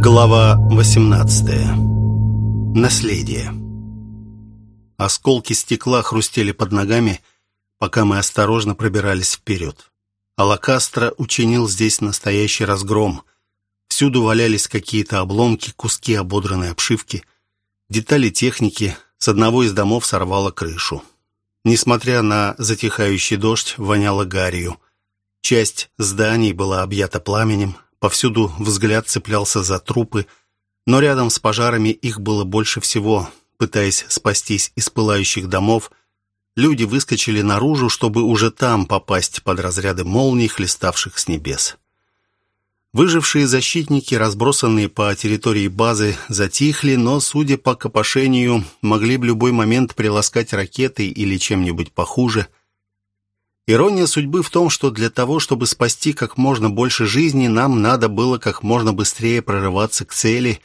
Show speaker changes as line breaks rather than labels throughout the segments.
Глава 18. Наследие. Осколки стекла хрустели под ногами, пока мы осторожно пробирались вперед. Алакастро учинил здесь настоящий разгром. Всюду валялись какие-то обломки, куски ободранной обшивки, детали техники. С одного из домов сорвало крышу. Несмотря на затихающий дождь, воняло гарью. Часть зданий была объята пламенем, Повсюду взгляд цеплялся за трупы, но рядом с пожарами их было больше всего. Пытаясь спастись из пылающих домов, люди выскочили наружу, чтобы уже там попасть под разряды молний, хлеставших с небес. Выжившие защитники, разбросанные по территории базы, затихли, но, судя по копошению, могли в любой момент приласкать ракетой или чем-нибудь похуже – Ирония судьбы в том, что для того, чтобы спасти как можно больше жизни, нам надо было как можно быстрее прорываться к цели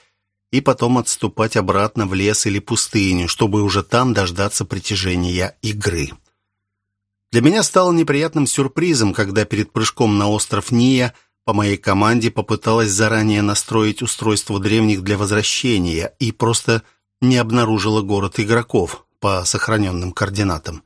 и потом отступать обратно в лес или пустыню, чтобы уже там дождаться притяжения игры. Для меня стало неприятным сюрпризом, когда перед прыжком на остров Ния по моей команде попыталась заранее настроить устройство древних для возвращения и просто не обнаружила город игроков по сохраненным координатам.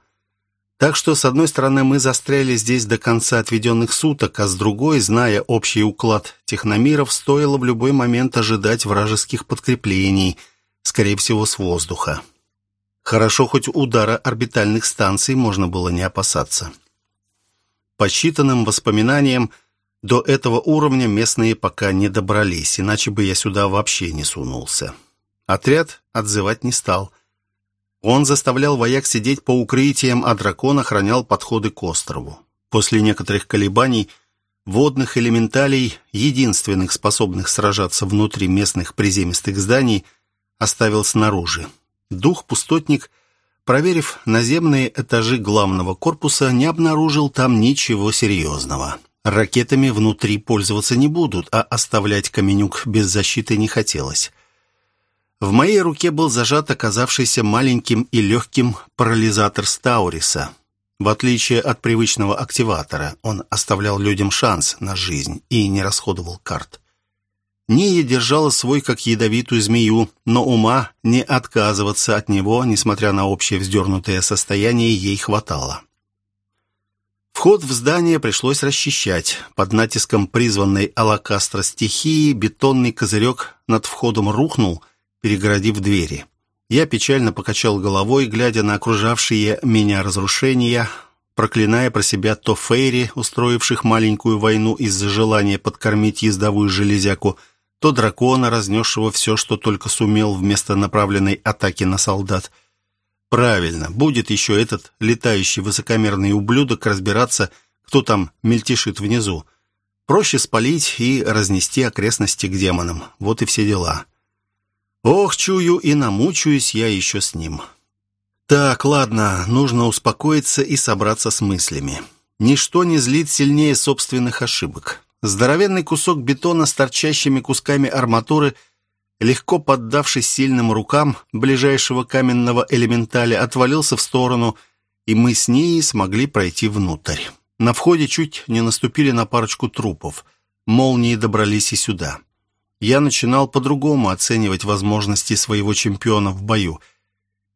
Так что, с одной стороны, мы застряли здесь до конца отведенных суток, а с другой, зная общий уклад техномиров, стоило в любой момент ожидать вражеских подкреплений, скорее всего, с воздуха. Хорошо, хоть удара орбитальных станций можно было не опасаться. По считанным воспоминаниям, до этого уровня местные пока не добрались, иначе бы я сюда вообще не сунулся. Отряд отзывать не стал. Он заставлял вояк сидеть по укрытиям, а дракон охранял подходы к острову. После некоторых колебаний водных элементалей, единственных способных сражаться внутри местных приземистых зданий, оставил снаружи. Дух-пустотник, проверив наземные этажи главного корпуса, не обнаружил там ничего серьезного. Ракетами внутри пользоваться не будут, а оставлять Каменюк без защиты не хотелось. В моей руке был зажат оказавшийся маленьким и легким парализатор Стауриса. В отличие от привычного активатора, он оставлял людям шанс на жизнь и не расходовал карт. Ния держала свой как ядовитую змею, но ума не отказываться от него, несмотря на общее вздернутое состояние, ей хватало. Вход в здание пришлось расчищать. Под натиском призванной Алакастро стихии бетонный козырек над входом рухнул – перегородив двери. Я печально покачал головой, глядя на окружавшие меня разрушения, проклиная про себя то Фейри, устроивших маленькую войну из-за желания подкормить ездовую железяку, то дракона, разнесшего все, что только сумел вместо направленной атаки на солдат. Правильно, будет еще этот летающий высокомерный ублюдок разбираться, кто там мельтешит внизу. Проще спалить и разнести окрестности к демонам. Вот и все дела. Ох, чую, и намучаюсь я еще с ним. Так, ладно, нужно успокоиться и собраться с мыслями. Ничто не злит сильнее собственных ошибок. Здоровенный кусок бетона с торчащими кусками арматуры, легко поддавшись сильным рукам ближайшего каменного элементаля, отвалился в сторону, и мы с ней смогли пройти внутрь. На входе чуть не наступили на парочку трупов. Молнии добрались и сюда я начинал по-другому оценивать возможности своего чемпиона в бою.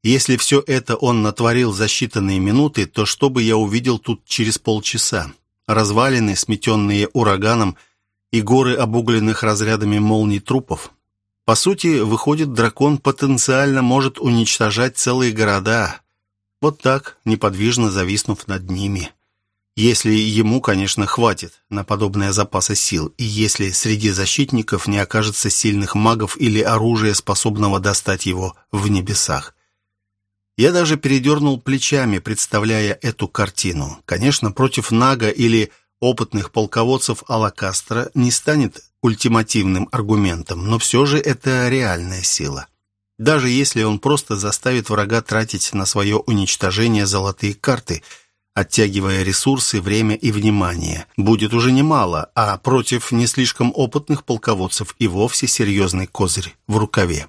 Если все это он натворил за считанные минуты, то что бы я увидел тут через полчаса? Развалины, сметенные ураганом, и горы обугленных разрядами молний трупов. По сути, выходит, дракон потенциально может уничтожать целые города. Вот так, неподвижно зависнув над ними. Если ему, конечно, хватит на подобные запасы сил, и если среди защитников не окажется сильных магов или оружия, способного достать его в небесах. Я даже передернул плечами, представляя эту картину. Конечно, против Нага или опытных полководцев Алакастра не станет ультимативным аргументом, но все же это реальная сила. Даже если он просто заставит врага тратить на свое уничтожение золотые карты – оттягивая ресурсы, время и внимание. Будет уже немало, а против не слишком опытных полководцев и вовсе серьезный козырь в рукаве.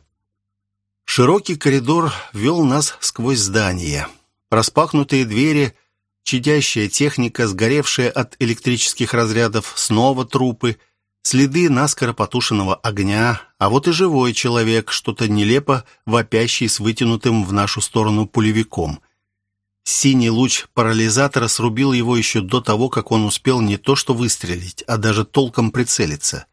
Широкий коридор вел нас сквозь здание. Распахнутые двери, чадящая техника, сгоревшая от электрических разрядов, снова трупы. следы наскоро потушенного огня, а вот и живой человек, что-то нелепо вопящий с вытянутым в нашу сторону пулевиком. Синий луч парализатора срубил его еще до того, как он успел не то что выстрелить, а даже толком прицелиться.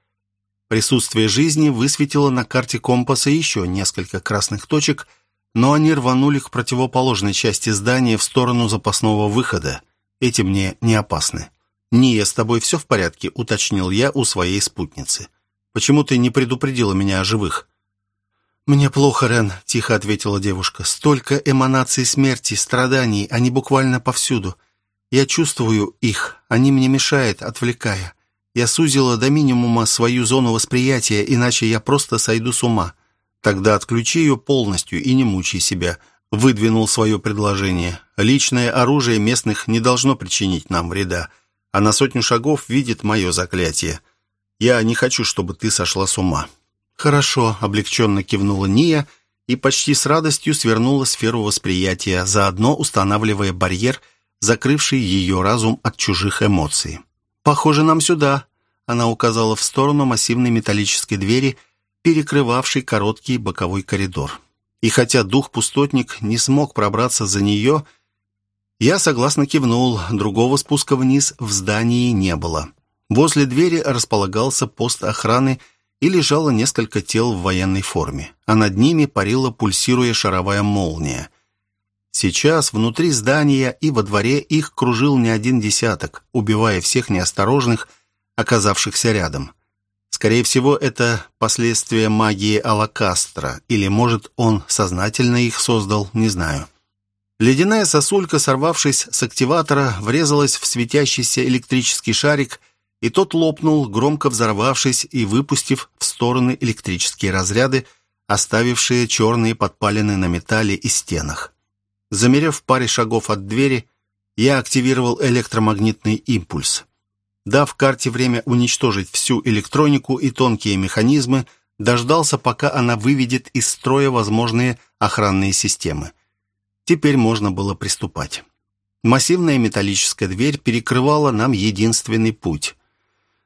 Присутствие жизни высветило на карте компаса еще несколько красных точек, но они рванули к противоположной части здания в сторону запасного выхода. Эти мне не опасны. «Ния, с тобой все в порядке?» — уточнил я у своей спутницы. «Почему ты не предупредила меня о живых?» «Мне плохо, Рен», — тихо ответила девушка. «Столько эманаций смерти, страданий, они буквально повсюду. Я чувствую их, они мне мешают, отвлекая. Я сузила до минимума свою зону восприятия, иначе я просто сойду с ума. Тогда отключи ее полностью и не мучай себя», — выдвинул свое предложение. «Личное оружие местных не должно причинить нам вреда а на сотню шагов видит мое заклятие. Я не хочу, чтобы ты сошла с ума». «Хорошо», — облегченно кивнула Ния и почти с радостью свернула сферу восприятия, заодно устанавливая барьер, закрывший ее разум от чужих эмоций. «Похоже, нам сюда», — она указала в сторону массивной металлической двери, перекрывавшей короткий боковой коридор. И хотя дух-пустотник не смог пробраться за нее, — я согласно кивнул, другого спуска вниз в здании не было. Возле двери располагался пост охраны и лежало несколько тел в военной форме, а над ними парила пульсируя шаровая молния. Сейчас внутри здания и во дворе их кружил не один десяток, убивая всех неосторожных, оказавшихся рядом. Скорее всего, это последствия магии Алакастра, или, может, он сознательно их создал, не знаю. Ледяная сосулька, сорвавшись с активатора, врезалась в светящийся электрический шарик, и тот лопнул, громко взорвавшись и выпустив в стороны электрические разряды, оставившие черные подпалины на металле и стенах. Замерев в паре шагов от двери, я активировал электромагнитный импульс. Дав карте время уничтожить всю электронику и тонкие механизмы, дождался, пока она выведет из строя возможные охранные системы. Теперь можно было приступать. Массивная металлическая дверь перекрывала нам единственный путь.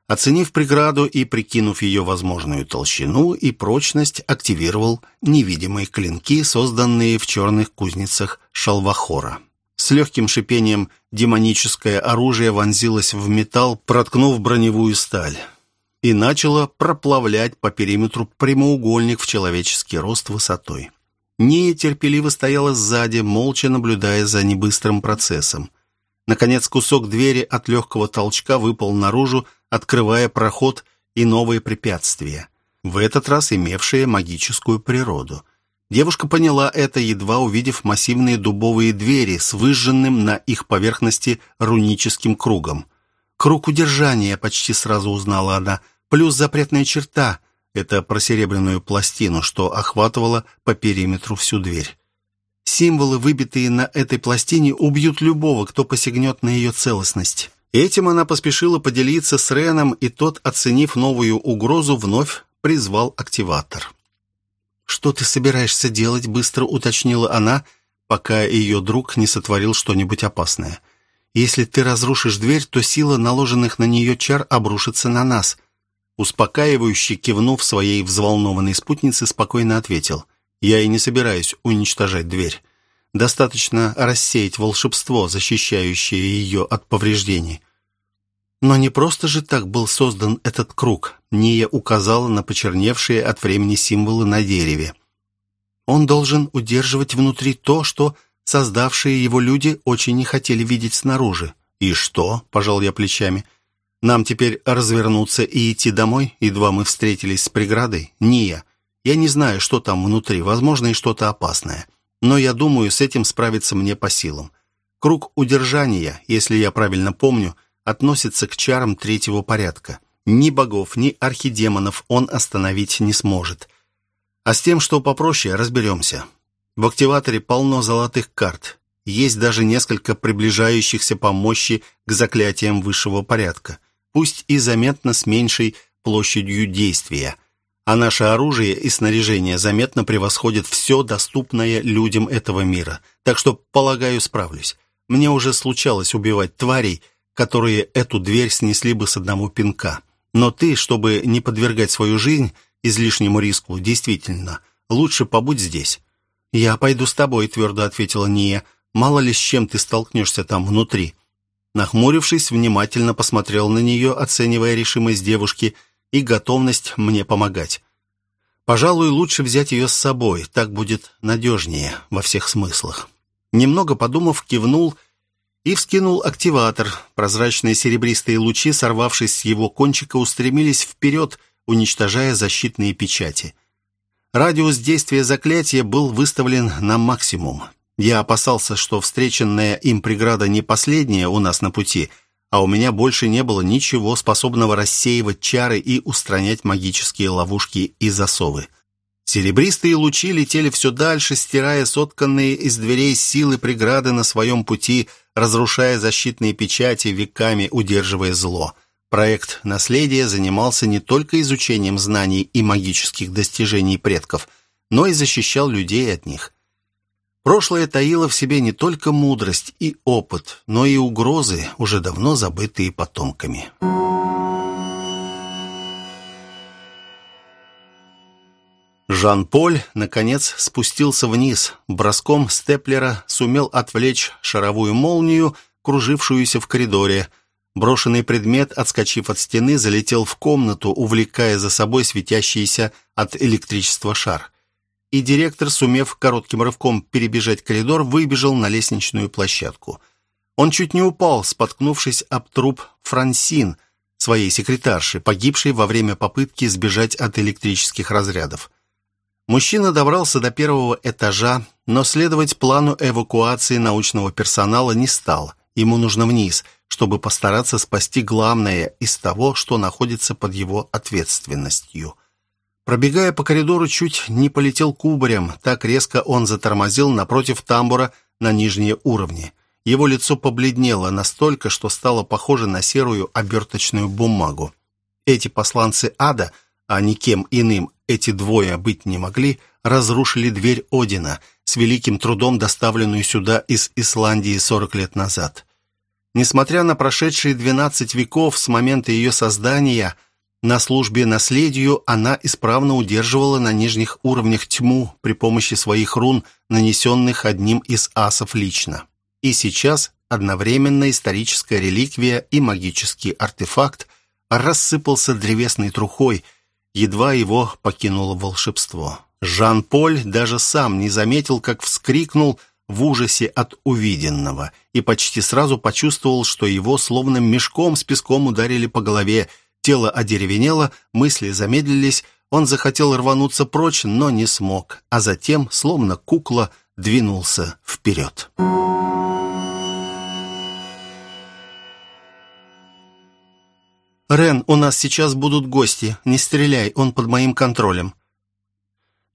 Оценив преграду и прикинув ее возможную толщину и прочность, активировал невидимые клинки, созданные в черных кузницах Шалвахора. С легким шипением демоническое оружие вонзилось в металл, проткнув броневую сталь, и начало проплавлять по периметру прямоугольник в человеческий рост высотой. Ния терпеливо стояла сзади, молча наблюдая за небыстрым процессом. Наконец кусок двери от легкого толчка выпал наружу, открывая проход и новые препятствия, в этот раз имевшие магическую природу. Девушка поняла это, едва увидев массивные дубовые двери с выжженным на их поверхности руническим кругом. «Круг удержания», — почти сразу узнала она, — «плюс запретная черта — это про серебряную пластину, что охватывала по периметру всю дверь. Символы, выбитые на этой пластине, убьют любого, кто посягнет на ее целостность. Этим она поспешила поделиться с Реном, и тот, оценив новую угрозу, вновь призвал активатор. «Что ты собираешься делать?» — быстро уточнила она, пока ее друг не сотворил что-нибудь опасное. «Если ты разрушишь дверь, то сила наложенных на нее чар обрушится на нас. Успокаивающе кивнув своей взволнованной спутнице, спокойно ответил. «Я и не собираюсь уничтожать дверь. Достаточно рассеять волшебство, защищающее ее от повреждений». Но не просто же так был создан этот круг. Ния указала на почерневшие от времени символы на дереве. Он должен удерживать внутри то, что создавшие его люди очень не хотели видеть снаружи. «И что?» – пожал я плечами – нам теперь развернуться и идти домой, едва мы встретились с преградой? Ния, я не знаю, что там внутри, возможно, и что-то опасное. Но я думаю, с этим справиться мне по силам. Круг удержания, если я правильно помню, относится к чарам третьего порядка. Ни богов, ни архидемонов он остановить не сможет. А с тем, что попроще, разберемся. В активаторе полно золотых карт. Есть даже несколько приближающихся по мощи к заклятиям высшего порядка пусть и заметно с меньшей площадью действия, а наше оружие и снаряжение заметно превосходят все доступное людям этого мира, так что, полагаю, справлюсь. Мне уже случалось убивать тварей, которые эту дверь снесли бы с одного пинка. Но ты, чтобы не подвергать свою жизнь излишнему риску, действительно, лучше побудь здесь». «Я пойду с тобой», — твердо ответила Ния. «Мало ли с чем ты столкнешься там внутри». Нахмурившись, внимательно посмотрел на нее, оценивая решимость девушки и готовность мне помогать. Пожалуй, лучше взять ее с собой, так будет надежнее во всех смыслах. Немного подумав, кивнул и вскинул активатор. Прозрачные серебристые лучи, сорвавшись с его кончика, устремились вперед, уничтожая защитные печати. Радиус действия заклятия был выставлен на максимум. Я опасался, что встреченная им преграда не последняя у нас на пути, а у меня больше не было ничего способного рассеивать чары и устранять магические ловушки и засовы. Серебристые лучи летели все дальше, стирая сотканные из дверей силы преграды на своем пути, разрушая защитные печати, веками удерживая зло. Проект «Наследие» занимался не только изучением знаний и магических достижений предков, но и защищал людей от них. Прошлое таило в себе не только мудрость и опыт, но и угрозы, уже давно забытые потомками. Жан-Поль, наконец, спустился вниз. Броском степлера сумел отвлечь шаровую молнию, кружившуюся в коридоре. Брошенный предмет, отскочив от стены, залетел в комнату, увлекая за собой светящийся от электричества шар и директор, сумев коротким рывком перебежать коридор, выбежал на лестничную площадку. Он чуть не упал, споткнувшись об труп Франсин, своей секретарши, погибшей во время попытки сбежать от электрических разрядов. Мужчина добрался до первого этажа, но следовать плану эвакуации научного персонала не стал. Ему нужно вниз, чтобы постараться спасти главное из того, что находится под его ответственностью – Пробегая по коридору, чуть не полетел кубарем. Так резко он затормозил напротив тамбура на нижние уровни. Его лицо побледнело настолько, что стало похоже на серую оберточную бумагу. Эти посланцы ада, а никем иным эти двое быть не могли, разрушили дверь Одина, с великим трудом доставленную сюда из Исландии 40 лет назад. Несмотря на прошедшие 12 веков с момента ее создания – на службе наследию она исправно удерживала на нижних уровнях тьму при помощи своих рун, нанесенных одним из асов лично. И сейчас одновременно историческая реликвия и магический артефакт рассыпался древесной трухой, едва его покинуло волшебство. Жан-Поль даже сам не заметил, как вскрикнул в ужасе от увиденного и почти сразу почувствовал, что его словно мешком с песком ударили по голове, Тело одеревенело, мысли замедлились, он захотел рвануться прочь, но не смог, а затем, словно кукла, двинулся вперед. «Рен, у нас сейчас будут гости. Не стреляй, он под моим контролем».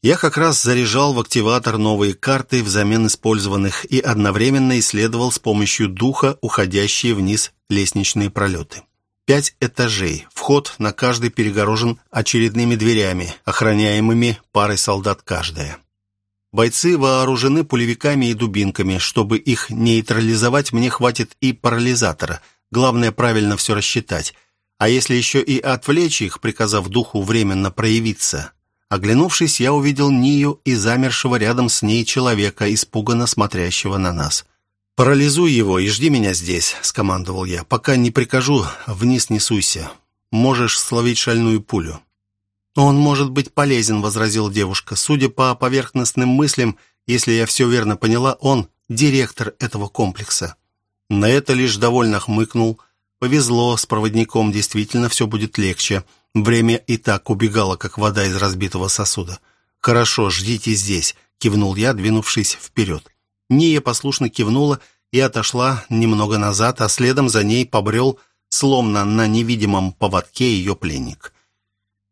Я как раз заряжал в активатор новые карты взамен использованных и одновременно исследовал с помощью духа уходящие вниз лестничные пролеты. Пять этажей. Вход на каждый перегорожен очередными дверями, охраняемыми парой солдат каждая. Бойцы вооружены пулевиками и дубинками. Чтобы их нейтрализовать, мне хватит и парализатора. Главное правильно все рассчитать. А если еще и отвлечь их, приказав духу временно проявиться? Оглянувшись, я увидел Нию и замершего рядом с ней человека, испуганно смотрящего на нас. «Парализуй его и жди меня здесь», — скомандовал я. «Пока не прикажу, вниз не суйся. Можешь словить шальную пулю». «Он может быть полезен», — возразила девушка. «Судя по поверхностным мыслям, если я все верно поняла, он директор этого комплекса». На это лишь довольно хмыкнул. Повезло, с проводником действительно все будет легче. Время и так убегало, как вода из разбитого сосуда. «Хорошо, ждите здесь», — кивнул я, двинувшись вперед. Ния послушно кивнула и отошла немного назад, а следом за ней побрел, словно на невидимом поводке, ее пленник.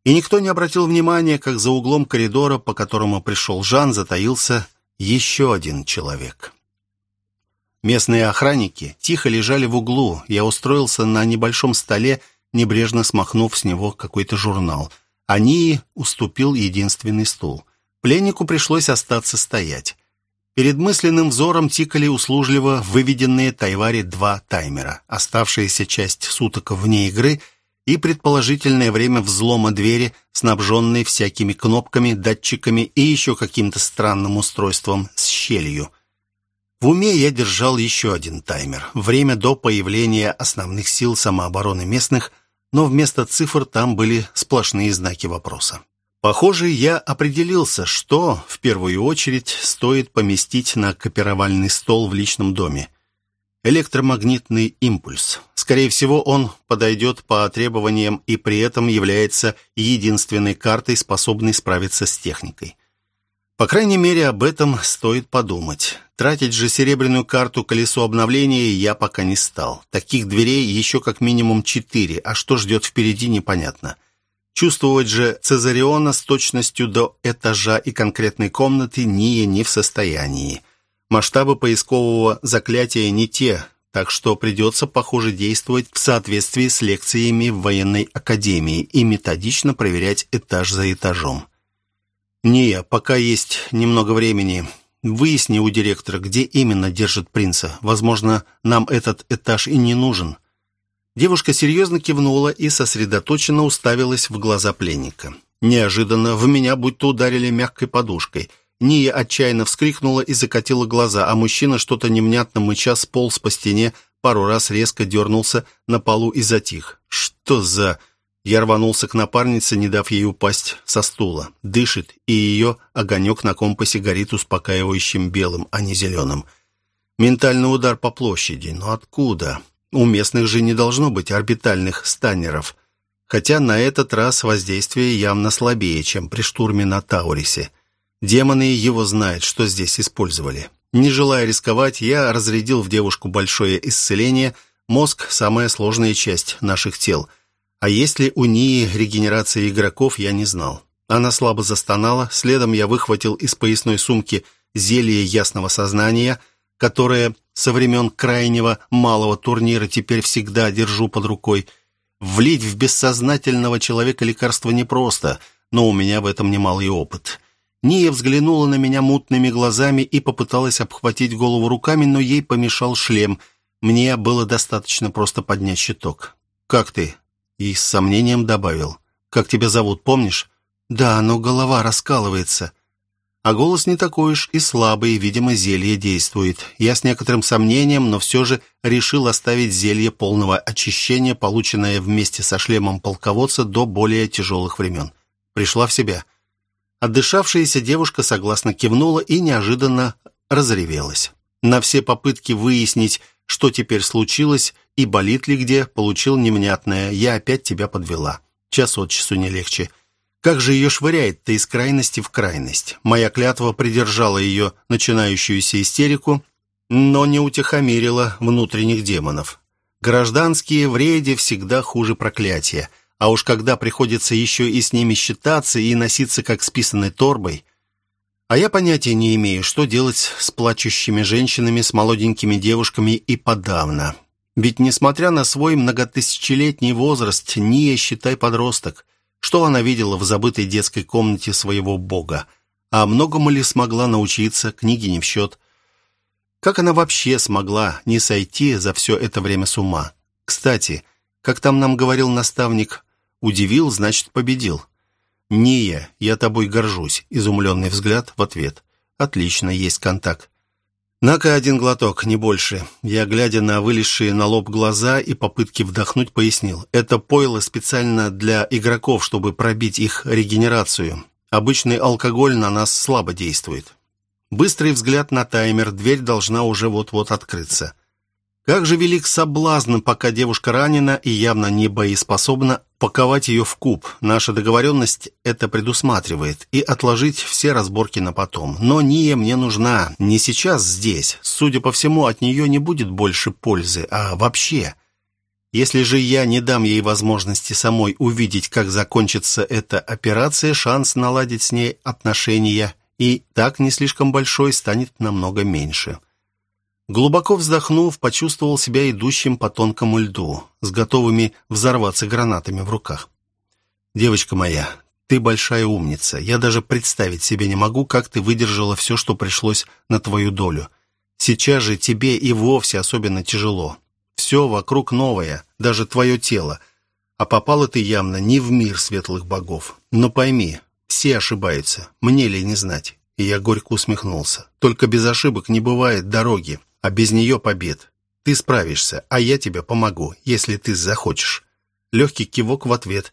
И никто не обратил внимания, как за углом коридора, по которому пришел Жан, затаился еще один человек. Местные охранники тихо лежали в углу. Я устроился на небольшом столе, небрежно смахнув с него какой-то журнал. Они уступил единственный стул. Пленнику пришлось остаться стоять. Перед мысленным взором тикали услужливо выведенные Тайвари два таймера. Оставшаяся часть суток вне игры и предположительное время взлома двери, снабженной всякими кнопками, датчиками и еще каким-то странным устройством с щелью. В уме я держал еще один таймер. Время до появления основных сил самообороны местных, но вместо цифр там были сплошные знаки вопроса. Похоже, я определился, что в первую очередь стоит поместить на копировальный стол в личном доме. Электромагнитный импульс. Скорее всего, он подойдет по требованиям и при этом является единственной картой, способной справиться с техникой. По крайней мере, об этом стоит подумать. Тратить же серебряную карту колесо обновления я пока не стал. Таких дверей еще как минимум четыре, а что ждет впереди, непонятно. Чувствовать же Цезариона с точностью до этажа и конкретной комнаты Ния не в состоянии. Масштабы поискового заклятия не те, так что придется, похоже, действовать в соответствии с лекциями в военной академии и методично проверять этаж за этажом. «Ния, пока есть немного времени, выясни у директора, где именно держит принца. Возможно, нам этот этаж и не нужен». Девушка серьезно кивнула и сосредоточенно уставилась в глаза пленника. Неожиданно в меня будто ударили мягкой подушкой. Ния отчаянно вскрикнула и закатила глаза, а мужчина что-то невнятно мыча сполз по стене, пару раз резко дернулся на полу и затих. «Что за...» Я рванулся к напарнице, не дав ей упасть со стула. Дышит, и ее огонек на компасе горит успокаивающим белым, а не зеленым. Ментальный удар по площади. Но откуда? У местных же не должно быть орбитальных станнеров, хотя на этот раз воздействие явно слабее, чем при штурме на Таурисе. Демоны его знают, что здесь использовали. Не желая рисковать, я разрядил в девушку большое исцеление. Мозг – самая сложная часть наших тел. А есть ли у Нии регенерация игроков, я не знал. Она слабо застонала, следом я выхватил из поясной сумки зелье ясного сознания – которое со времен крайнего малого турнира теперь всегда держу под рукой. Влить в бессознательного человека лекарство непросто, но у меня в этом немалый опыт. Ния взглянула на меня мутными глазами и попыталась обхватить голову руками, но ей помешал шлем. Мне было достаточно просто поднять щиток. «Как ты?» И с сомнением добавил. «Как тебя зовут, помнишь?» «Да, но голова раскалывается». А голос не такой уж и слабый, видимо, зелье действует. Я с некоторым сомнением, но все же решил оставить зелье полного очищения, полученное вместе со шлемом полководца до более тяжелых времен. Пришла в себя. Отдышавшаяся девушка согласно кивнула и неожиданно разревелась. На все попытки выяснить, что теперь случилось и болит ли где, получил невнятное «я опять тебя подвела». Час от часу не легче. Как же ее швыряет-то из крайности в крайность? Моя клятва придержала ее начинающуюся истерику, но не утихомирила внутренних демонов. Гражданские в рейде всегда хуже проклятия, а уж когда приходится еще и с ними считаться и носиться как с писаной торбой. А я понятия не имею, что делать с плачущими женщинами, с молоденькими девушками и подавно. Ведь, несмотря на свой многотысячелетний возраст, Ния, считай, подросток – что она видела в забытой детской комнате своего бога? А многому ли смогла научиться, книги не в счет? Как она вообще смогла не сойти за все это время с ума? Кстати, как там нам говорил наставник, удивил, значит победил. «Ния, я тобой горжусь», — изумленный взгляд в ответ. «Отлично, есть контакт. «На-ка один глоток, не больше». Я, глядя на вылезшие на лоб глаза и попытки вдохнуть, пояснил. «Это пойло специально для игроков, чтобы пробить их регенерацию. Обычный алкоголь на нас слабо действует». Быстрый взгляд на таймер, дверь должна уже вот-вот открыться. Как же велик соблазн, пока девушка ранена и явно не боеспособна, паковать ее в куб. Наша договоренность это предусматривает. И отложить все разборки на потом. Но Ния мне нужна. Не сейчас здесь. Судя по всему, от нее не будет больше пользы. А вообще... Если же я не дам ей возможности самой увидеть, как закончится эта операция, шанс наладить с ней отношения и так не слишком большой станет намного меньше. Глубоко вздохнув, почувствовал себя идущим по тонкому льду, с готовыми взорваться гранатами в руках. «Девочка моя, ты большая умница. Я даже представить себе не могу, как ты выдержала все, что пришлось на твою долю. Сейчас же тебе и вовсе особенно тяжело. Все вокруг новое, даже твое тело. А попала ты явно не в мир светлых богов. Но пойми, все ошибаются, мне ли не знать. И я горько усмехнулся. Только без ошибок не бывает дороги, а без нее побед. Ты справишься, а я тебе помогу, если ты захочешь. Легкий кивок в ответ.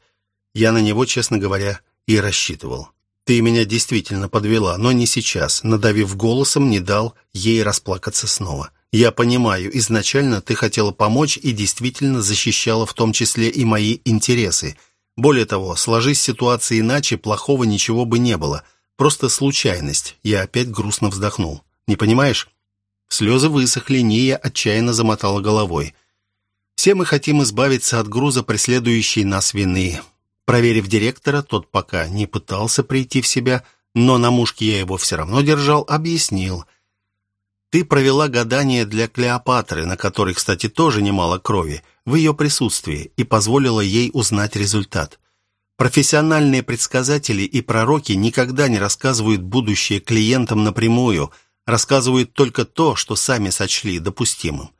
Я на него, честно говоря, и рассчитывал. Ты меня действительно подвела, но не сейчас. Надавив голосом, не дал ей расплакаться снова. Я понимаю, изначально ты хотела помочь и действительно защищала в том числе и мои интересы. Более того, сложись ситуация иначе, плохого ничего бы не было. Просто случайность. Я опять грустно вздохнул. Не понимаешь? Слезы высохли, Ния отчаянно замотала головой. Все мы хотим избавиться от груза преследующей нас вины. Проверив директора, тот пока не пытался прийти в себя, но на мушке я его все равно держал, объяснил. «Ты провела гадание для Клеопатры, на которой, кстати, тоже немало крови, в ее присутствии, и позволила ей узнать результат. Профессиональные предсказатели и пророки никогда не рассказывают будущее клиентам напрямую, рассказывают только то, что сами сочли допустимым.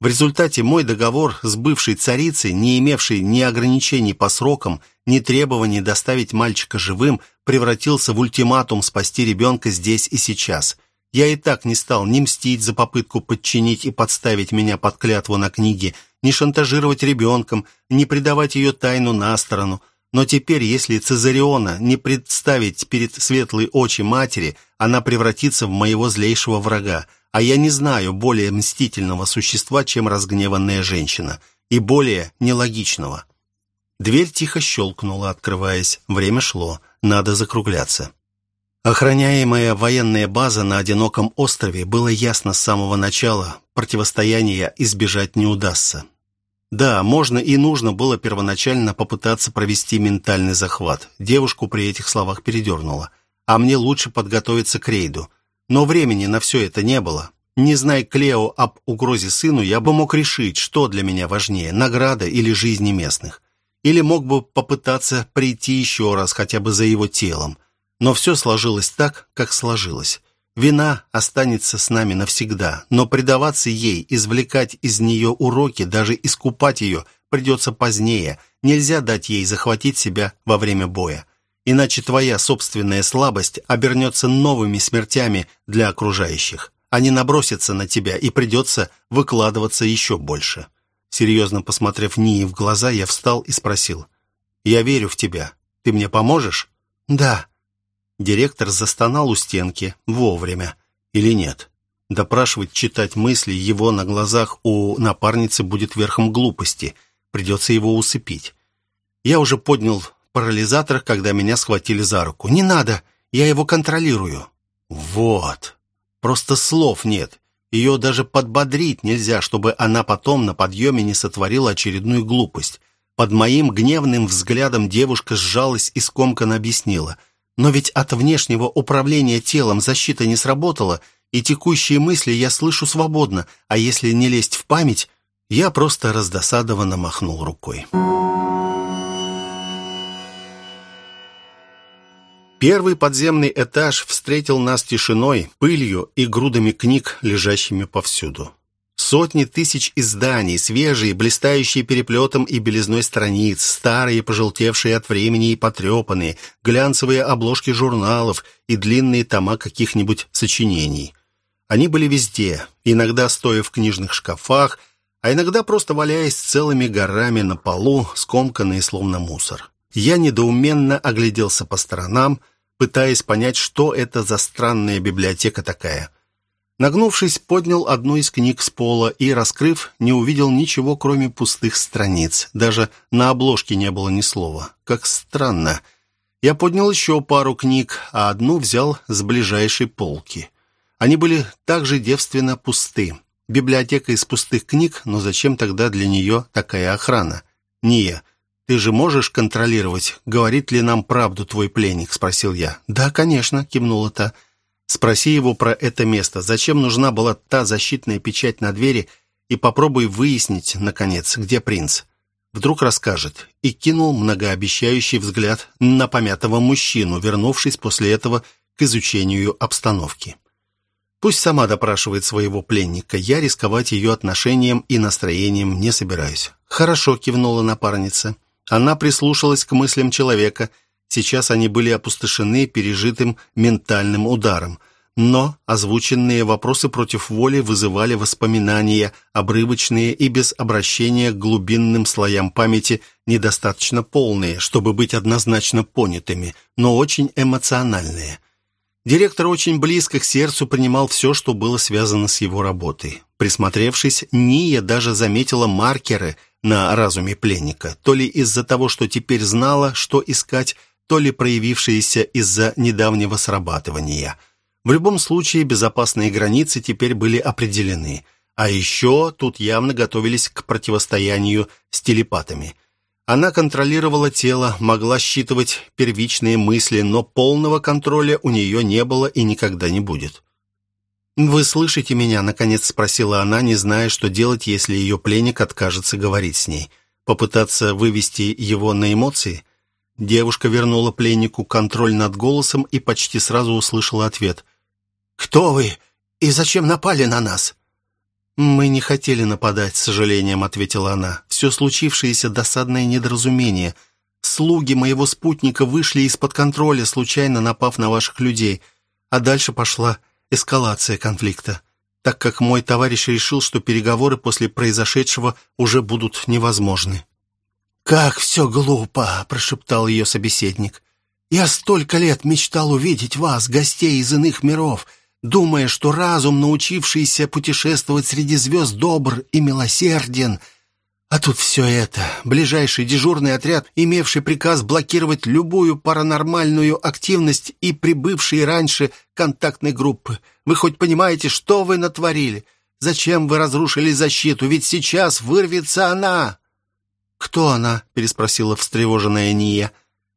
В результате мой договор с бывшей царицей, не имевшей ни ограничений по срокам, ни требований доставить мальчика живым, превратился в ультиматум спасти ребенка здесь и сейчас. Я и так не стал ни мстить за попытку подчинить и подставить меня под клятву на книге, ни шантажировать ребенком, ни предавать ее тайну на сторону. Но теперь, если Цезариона не представить перед светлой очи матери, она превратится в моего злейшего врага а я не знаю более мстительного существа, чем разгневанная женщина, и более нелогичного. Дверь тихо щелкнула, открываясь. Время шло, надо закругляться. Охраняемая военная база на одиноком острове было ясно с самого начала, противостояния избежать не удастся. Да, можно и нужно было первоначально попытаться провести ментальный захват. Девушку при этих словах передернуло. А мне лучше подготовиться к рейду – но времени на все это не было. Не зная Клео об угрозе сыну, я бы мог решить, что для меня важнее, награда или жизни местных. Или мог бы попытаться прийти еще раз, хотя бы за его телом. Но все сложилось так, как сложилось. Вина останется с нами навсегда, но предаваться ей, извлекать из нее уроки, даже искупать ее, придется позднее. Нельзя дать ей захватить себя во время боя. Иначе твоя собственная слабость обернется новыми смертями для окружающих. Они набросятся на тебя, и придется выкладываться еще больше. Серьезно посмотрев Нии в глаза, я встал и спросил. «Я верю в тебя. Ты мне поможешь?» «Да». Директор застонал у стенки. Вовремя. Или нет? Допрашивать, читать мысли его на глазах у напарницы будет верхом глупости. Придется его усыпить. Я уже поднял парализатор, когда меня схватили за руку. «Не надо, я его контролирую». «Вот. Просто слов нет. Ее даже подбодрить нельзя, чтобы она потом на подъеме не сотворила очередную глупость». Под моим гневным взглядом девушка сжалась и скомканно объяснила. «Но ведь от внешнего управления телом защита не сработала, и текущие мысли я слышу свободно, а если не лезть в память, я просто раздосадованно махнул рукой». Первый подземный этаж встретил нас тишиной, пылью и грудами книг, лежащими повсюду. Сотни тысяч изданий, свежие, блистающие переплетом и белизной страниц, старые, пожелтевшие от времени и потрепанные, глянцевые обложки журналов и длинные тома каких-нибудь сочинений. Они были везде, иногда стоя в книжных шкафах, а иногда просто валяясь целыми горами на полу, скомканные словно мусор. Я недоуменно огляделся по сторонам, пытаясь понять, что это за странная библиотека такая. Нагнувшись, поднял одну из книг с пола и, раскрыв, не увидел ничего, кроме пустых страниц. Даже на обложке не было ни слова. Как странно. Я поднял еще пару книг, а одну взял с ближайшей полки. Они были также девственно пусты. Библиотека из пустых книг, но зачем тогда для нее такая охрана? Ния, «Ты же можешь контролировать, говорит ли нам правду твой пленник?» — спросил я. «Да, конечно», — кивнула та. «Спроси его про это место. Зачем нужна была та защитная печать на двери? И попробуй выяснить, наконец, где принц. Вдруг расскажет». И кинул многообещающий взгляд на помятого мужчину, вернувшись после этого к изучению обстановки. Пусть сама допрашивает своего пленника. Я рисковать ее отношением и настроением не собираюсь. «Хорошо», — кивнула напарница. Она прислушалась к мыслям человека. Сейчас они были опустошены пережитым ментальным ударом. Но озвученные вопросы против воли вызывали воспоминания, обрывочные и без обращения к глубинным слоям памяти, недостаточно полные, чтобы быть однозначно понятыми, но очень эмоциональные. Директор очень близко к сердцу принимал все, что было связано с его работой. Присмотревшись, Ния даже заметила маркеры на разуме пленника, то ли из-за того, что теперь знала, что искать, то ли проявившиеся из-за недавнего срабатывания. В любом случае, безопасные границы теперь были определены. А еще тут явно готовились к противостоянию с телепатами – она контролировала тело, могла считывать первичные мысли, но полного контроля у нее не было и никогда не будет. «Вы слышите меня?» — наконец спросила она, не зная, что делать, если ее пленник откажется говорить с ней. Попытаться вывести его на эмоции? Девушка вернула пленнику контроль над голосом и почти сразу услышала ответ. «Кто вы? И зачем напали на нас?» «Мы не хотели нападать», — с сожалением ответила она. «Все случившееся — досадное недоразумение. Слуги моего спутника вышли из-под контроля, случайно напав на ваших людей. А дальше пошла эскалация конфликта, так как мой товарищ решил, что переговоры после произошедшего уже будут невозможны». «Как все глупо!» — прошептал ее собеседник. «Я столько лет мечтал увидеть вас, гостей из иных миров» думая, что разум, научившийся путешествовать среди звезд, добр и милосерден. А тут все это. Ближайший дежурный отряд, имевший приказ блокировать любую паранормальную активность и прибывшие раньше контактной группы. Вы хоть понимаете, что вы натворили? Зачем вы разрушили защиту? Ведь сейчас вырвется она!» «Кто она?» — переспросила встревоженная Ния.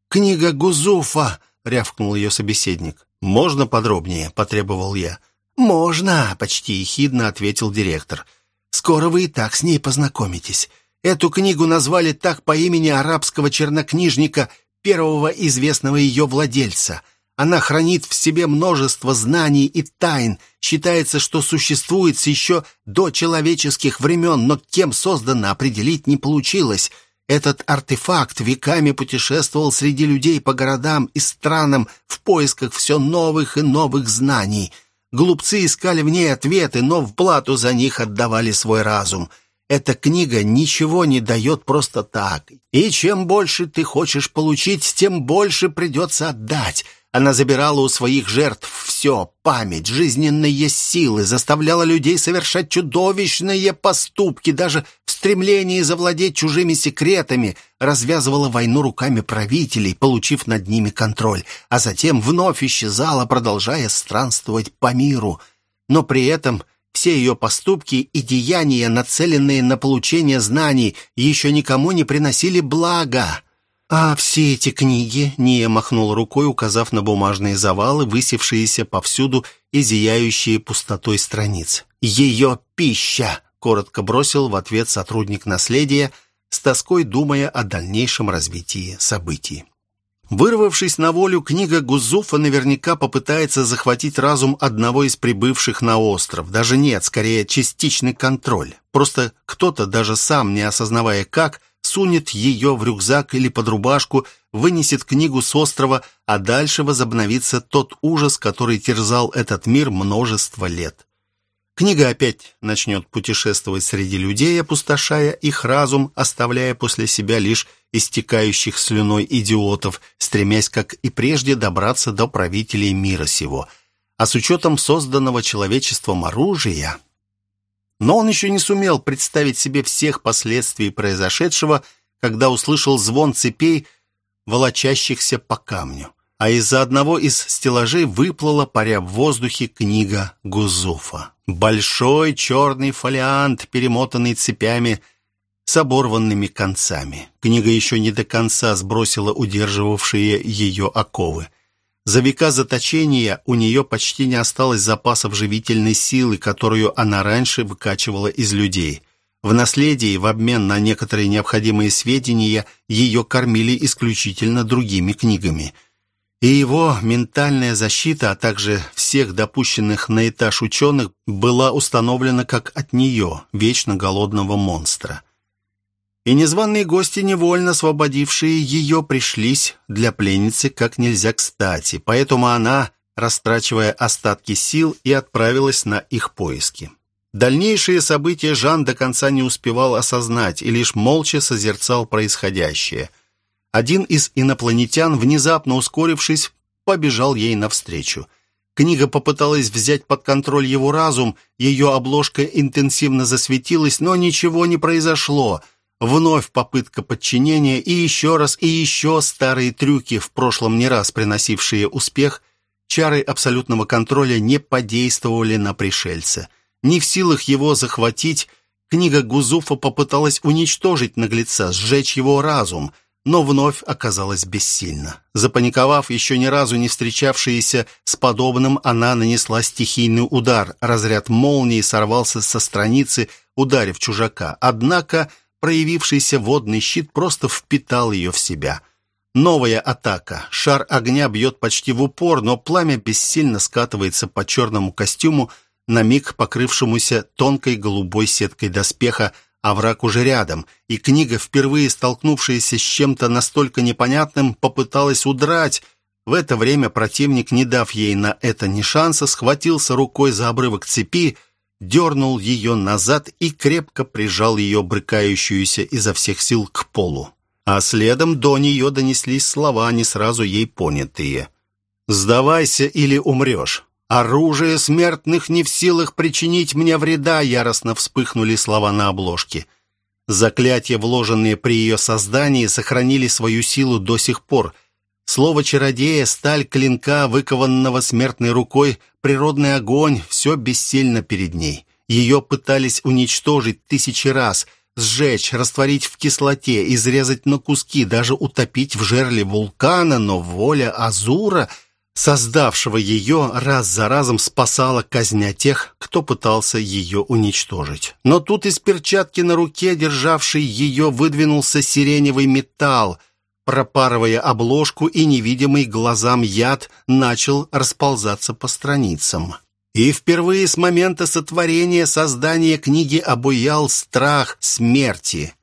«Книга Гузуфа!» — рявкнул ее собеседник. «Можно подробнее?» – потребовал я. «Можно», – почти ехидно ответил директор. «Скоро вы и так с ней познакомитесь. Эту книгу назвали так по имени арабского чернокнижника, первого известного ее владельца. Она хранит в себе множество знаний и тайн. Считается, что существует еще до человеческих времен, но кем создана определить не получилось – этот артефакт веками путешествовал среди людей по городам и странам в поисках все новых и новых знаний. Глупцы искали в ней ответы, но в плату за них отдавали свой разум. Эта книга ничего не дает просто так. И чем больше ты хочешь получить, тем больше придется отдать. Она забирала у своих жертв все — память, жизненные силы, заставляла людей совершать чудовищные поступки, даже в стремлении завладеть чужими секретами, развязывала войну руками правителей, получив над ними контроль, а затем вновь исчезала, продолжая странствовать по миру. Но при этом все ее поступки и деяния, нацеленные на получение знаний, еще никому не приносили блага. «А все эти книги...» — Ния махнул рукой, указав на бумажные завалы, высевшиеся повсюду и зияющие пустотой страниц. «Ее пища!» — коротко бросил в ответ сотрудник наследия, с тоской думая о дальнейшем развитии событий. Вырвавшись на волю, книга Гузуфа наверняка попытается захватить разум одного из прибывших на остров. Даже нет, скорее частичный контроль. Просто кто-то, даже сам не осознавая как, сунет ее в рюкзак или под рубашку, вынесет книгу с острова, а дальше возобновится тот ужас, который терзал этот мир множество лет. Книга опять начнет путешествовать среди людей, опустошая их разум, оставляя после себя лишь истекающих слюной идиотов, стремясь, как и прежде, добраться до правителей мира сего. А с учетом созданного человечеством оружия, но он еще не сумел представить себе всех последствий произошедшего, когда услышал звон цепей, волочащихся по камню. А из-за одного из стеллажей выплыла, паря в воздухе, книга Гузуфа. Большой черный фолиант, перемотанный цепями с оборванными концами. Книга еще не до конца сбросила удерживавшие ее оковы. За века заточения у нее почти не осталось запасов живительной силы, которую она раньше выкачивала из людей. В наследии, в обмен на некоторые необходимые сведения, ее кормили исключительно другими книгами. И его ментальная защита, а также всех допущенных на этаж ученых, была установлена как от нее, вечно голодного монстра. И незваные гости, невольно освободившие ее, пришлись для пленницы как нельзя кстати, поэтому она, растрачивая остатки сил, и отправилась на их поиски. Дальнейшие события Жан до конца не успевал осознать и лишь молча созерцал происходящее. Один из инопланетян, внезапно ускорившись, побежал ей навстречу. Книга попыталась взять под контроль его разум, ее обложка интенсивно засветилась, но ничего не произошло. Вновь попытка подчинения и еще раз и еще старые трюки, в прошлом не раз приносившие успех, чары абсолютного контроля не подействовали на пришельца. Не в силах его захватить, книга Гузуфа попыталась уничтожить наглеца, сжечь его разум, но вновь оказалась бессильна. Запаниковав, еще ни разу не встречавшаяся с подобным, она нанесла стихийный удар. Разряд молнии сорвался со страницы, ударив чужака. Однако проявившийся водный щит просто впитал ее в себя. Новая атака. Шар огня бьет почти в упор, но пламя бессильно скатывается по черному костюму, на миг покрывшемуся тонкой голубой сеткой доспеха, а враг уже рядом, и книга, впервые столкнувшаяся с чем-то настолько непонятным, попыталась удрать. В это время противник, не дав ей на это ни шанса, схватился рукой за обрывок цепи, дернул ее назад и крепко прижал ее, брыкающуюся изо всех сил, к полу. А следом до нее донеслись слова, не сразу ей понятые. «Сдавайся или умрешь. «Оружие смертных не в силах причинить мне вреда», — яростно вспыхнули слова на обложке. Заклятия, вложенные при ее создании, сохранили свою силу до сих пор. Слово чародея, сталь клинка, выкованного смертной рукой, природный огонь — все бессильно перед ней. Ее пытались уничтожить тысячи раз, сжечь, растворить в кислоте, изрезать на куски, даже утопить в жерле вулкана, но воля Азура — создавшего ее, раз за разом спасала казня тех, кто пытался ее уничтожить. Но тут из перчатки на руке, державшей ее, выдвинулся сиреневый металл, пропарывая обложку, и невидимый глазам яд начал расползаться по страницам. И впервые с момента сотворения создания книги обуял страх смерти.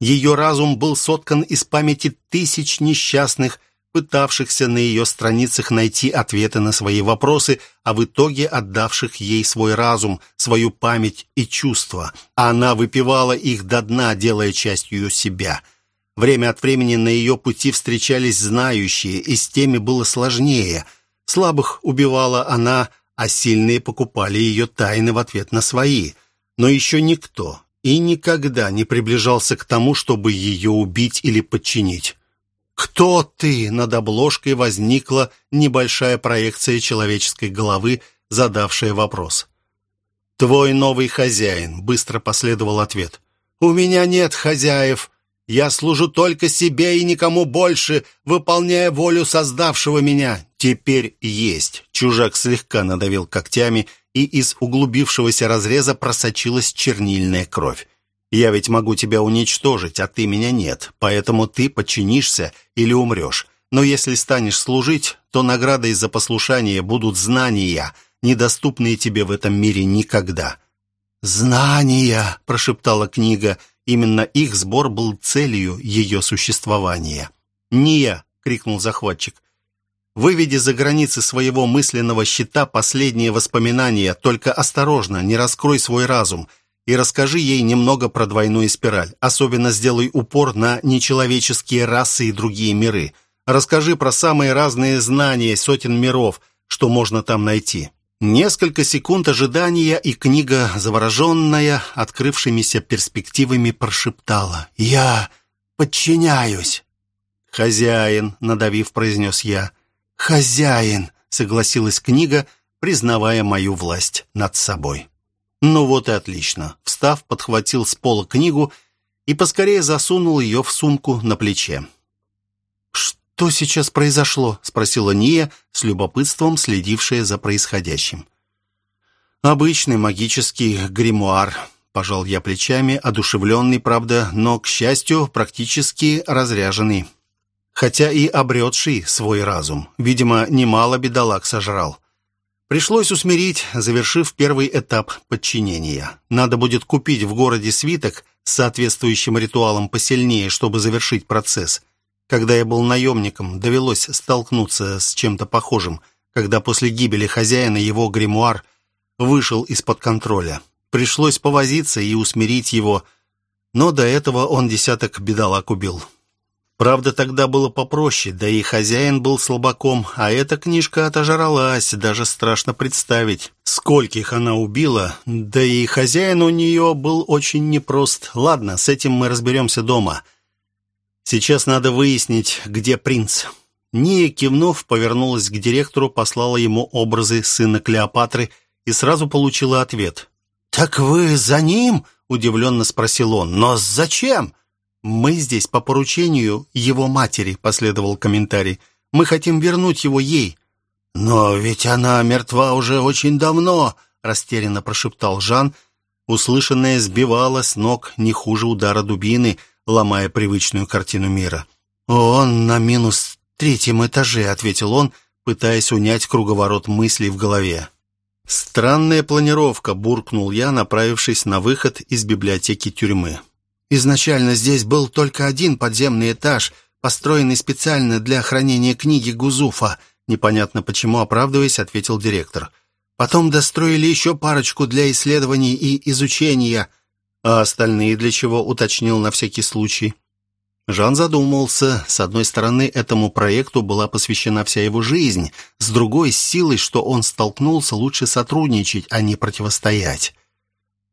Ее разум был соткан из памяти тысяч несчастных, пытавшихся на ее страницах найти ответы на свои вопросы, а в итоге отдавших ей свой разум, свою память и чувства. А она выпивала их до дна, делая частью себя. Время от времени на ее пути встречались знающие, и с теми было сложнее. Слабых убивала она, а сильные покупали ее тайны в ответ на свои. Но еще никто и никогда не приближался к тому, чтобы ее убить или подчинить. «Кто ты?» Над обложкой возникла небольшая проекция человеческой головы, задавшая вопрос. «Твой новый хозяин», — быстро последовал ответ. «У меня нет хозяев. Я служу только себе и никому больше, выполняя волю создавшего меня. Теперь есть». Чужак слегка надавил когтями, и из углубившегося разреза просочилась чернильная кровь. Я ведь могу тебя уничтожить, а ты меня нет, поэтому ты подчинишься или умрешь. Но если станешь служить, то наградой за послушание будут знания, недоступные тебе в этом мире никогда». «Знания!» – прошептала книга. Именно их сбор был целью ее существования. «Не я!» – крикнул захватчик. «Выведи за границы своего мысленного щита последние воспоминания, только осторожно, не раскрой свой разум и расскажи ей немного про двойную спираль. Особенно сделай упор на нечеловеческие расы и другие миры. Расскажи про самые разные знания сотен миров, что можно там найти. Несколько секунд ожидания, и книга, завороженная открывшимися перспективами, прошептала «Я подчиняюсь». «Хозяин», — надавив, произнес я. «Хозяин», — согласилась книга, признавая мою власть над собой. Ну вот и отлично. Встав, подхватил с пола книгу и поскорее засунул ее в сумку на плече. «Что сейчас произошло?» — спросила Ния, с любопытством следившая за происходящим. «Обычный магический гримуар», — пожал я плечами, одушевленный, правда, но, к счастью, практически разряженный. Хотя и обретший свой разум. Видимо, немало бедолаг сожрал. Пришлось усмирить, завершив первый этап подчинения. Надо будет купить в городе свиток с соответствующим ритуалом посильнее, чтобы завершить процесс. Когда я был наемником, довелось столкнуться с чем-то похожим, когда после гибели хозяина его гримуар вышел из-под контроля. Пришлось повозиться и усмирить его, но до этого он десяток бедолаг убил. Правда, тогда было попроще, да и хозяин был слабаком, а эта книжка отожралась, даже страшно представить, скольких она убила, да и хозяин у нее был очень непрост. Ладно, с этим мы разберемся дома. Сейчас надо выяснить, где принц. Ния, кивнув, повернулась к директору, послала ему образы сына Клеопатры и сразу получила ответ. «Так вы за ним?» — удивленно спросил он. «Но зачем?» «Мы здесь по поручению его матери», — последовал комментарий. «Мы хотим вернуть его ей». «Но ведь она мертва уже очень давно», — растерянно прошептал Жан. Услышанное сбивало с ног не хуже удара дубины, ломая привычную картину мира. «Он на минус третьем этаже», — ответил он, пытаясь унять круговорот мыслей в голове. «Странная планировка», — буркнул я, направившись на выход из библиотеки тюрьмы. Изначально здесь был только один подземный этаж, построенный специально для хранения книги Гузуфа. Непонятно почему, оправдываясь, ответил директор. Потом достроили еще парочку для исследований и изучения. А остальные для чего, уточнил на всякий случай. Жан задумался. С одной стороны, этому проекту была посвящена вся его жизнь. С другой, с силой, что он столкнулся, лучше сотрудничать, а не противостоять.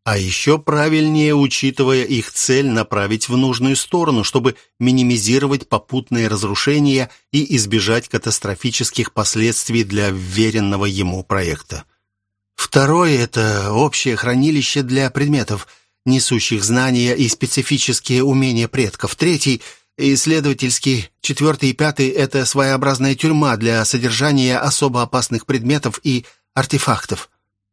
А еще правильнее, учитывая их цель, направить в нужную сторону, чтобы минимизировать попутные разрушения и избежать катастрофических последствий для вверенного ему проекта. Второе – это общее хранилище для предметов, несущих знания и специфические умения предков. Третий – исследовательский. Четвертый и пятый – это своеобразная тюрьма для содержания особо опасных предметов и артефактов.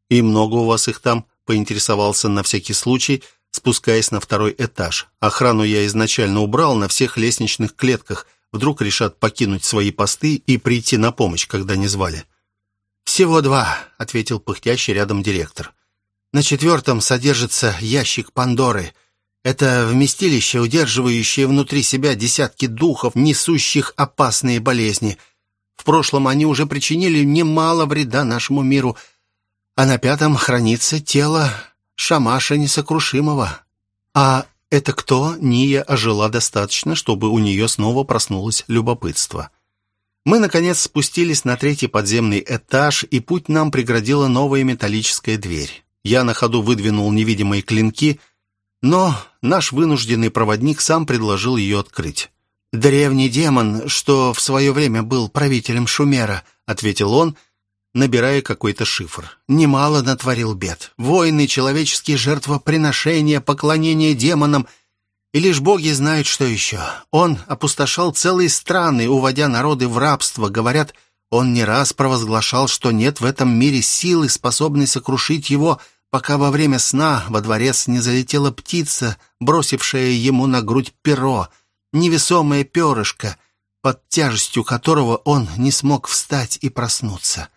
И много у вас их там? поинтересовался на всякий случай, спускаясь на второй этаж. Охрану я изначально убрал на всех лестничных клетках. Вдруг решат покинуть свои посты и прийти на помощь, когда не звали. «Всего два», — ответил пыхтящий рядом директор. «На четвертом содержится ящик Пандоры. Это вместилище, удерживающее внутри себя десятки духов, несущих опасные болезни. В прошлом они уже причинили немало вреда нашему миру, а на пятом хранится тело Шамаша Несокрушимого. А это кто? Ния ожила достаточно, чтобы у нее снова проснулось любопытство. Мы, наконец, спустились на третий подземный этаж, и путь нам преградила новая металлическая дверь. Я на ходу выдвинул невидимые клинки, но наш вынужденный проводник сам предложил ее открыть. «Древний демон, что в свое время был правителем Шумера», — ответил он, — набирая какой-то шифр. Немало натворил бед. Войны, человеческие жертвоприношения, поклонение демонам. И лишь боги знают, что еще. Он опустошал целые страны, уводя народы в рабство. Говорят, он не раз провозглашал, что нет в этом мире силы, способной сокрушить его, пока во время сна во дворец не залетела птица, бросившая ему на грудь перо, невесомое перышко, под тяжестью которого он не смог встать и проснуться.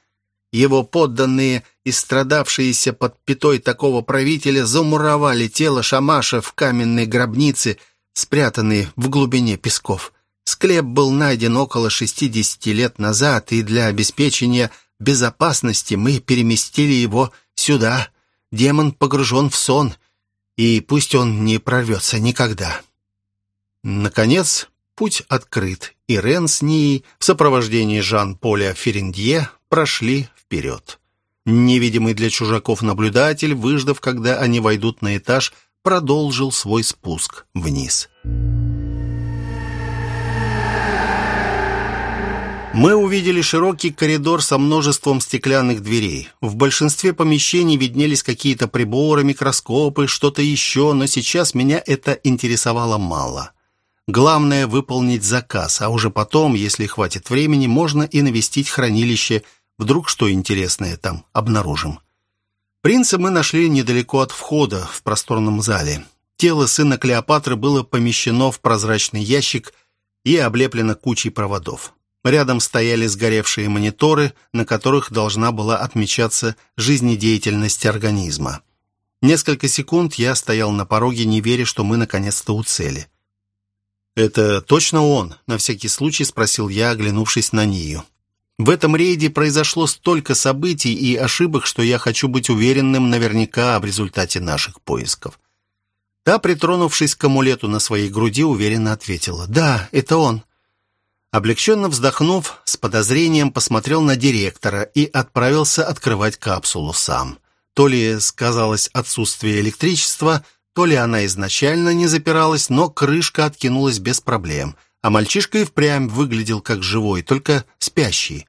Его подданные, истрадавшиеся под пятой такого правителя, замуровали тело Шамаша в каменной гробнице, спрятанной в глубине песков. Склеп был найден около 60 лет назад, и для обеспечения безопасности мы переместили его сюда. Демон погружен в сон, и пусть он не прорвется никогда. Наконец, путь открыт, и Рен с ней в сопровождении Жан-Поля Ферендье прошли вперед. Невидимый для чужаков наблюдатель, выждав, когда они войдут на этаж, продолжил свой спуск вниз. Мы увидели широкий коридор со множеством стеклянных дверей. В большинстве помещений виднелись какие-то приборы, микроскопы, что-то еще, но сейчас меня это интересовало мало. Главное — выполнить заказ, а уже потом, если хватит времени, можно и навестить хранилище Вдруг что интересное там обнаружим. Принца мы нашли недалеко от входа в просторном зале. Тело сына Клеопатры было помещено в прозрачный ящик и облеплено кучей проводов. Рядом стояли сгоревшие мониторы, на которых должна была отмечаться жизнедеятельность организма. Несколько секунд я стоял на пороге, не веря, что мы наконец-то у цели. «Это точно он?» — на всякий случай спросил я, оглянувшись на нее. В этом рейде произошло столько событий и ошибок, что я хочу быть уверенным наверняка об результате наших поисков. Та, притронувшись к амулету на своей груди, уверенно ответила. «Да, это он». Облегченно вздохнув, с подозрением посмотрел на директора и отправился открывать капсулу сам. То ли сказалось отсутствие электричества, то ли она изначально не запиралась, но крышка откинулась без проблем, а мальчишка и впрямь выглядел как живой, только спящий.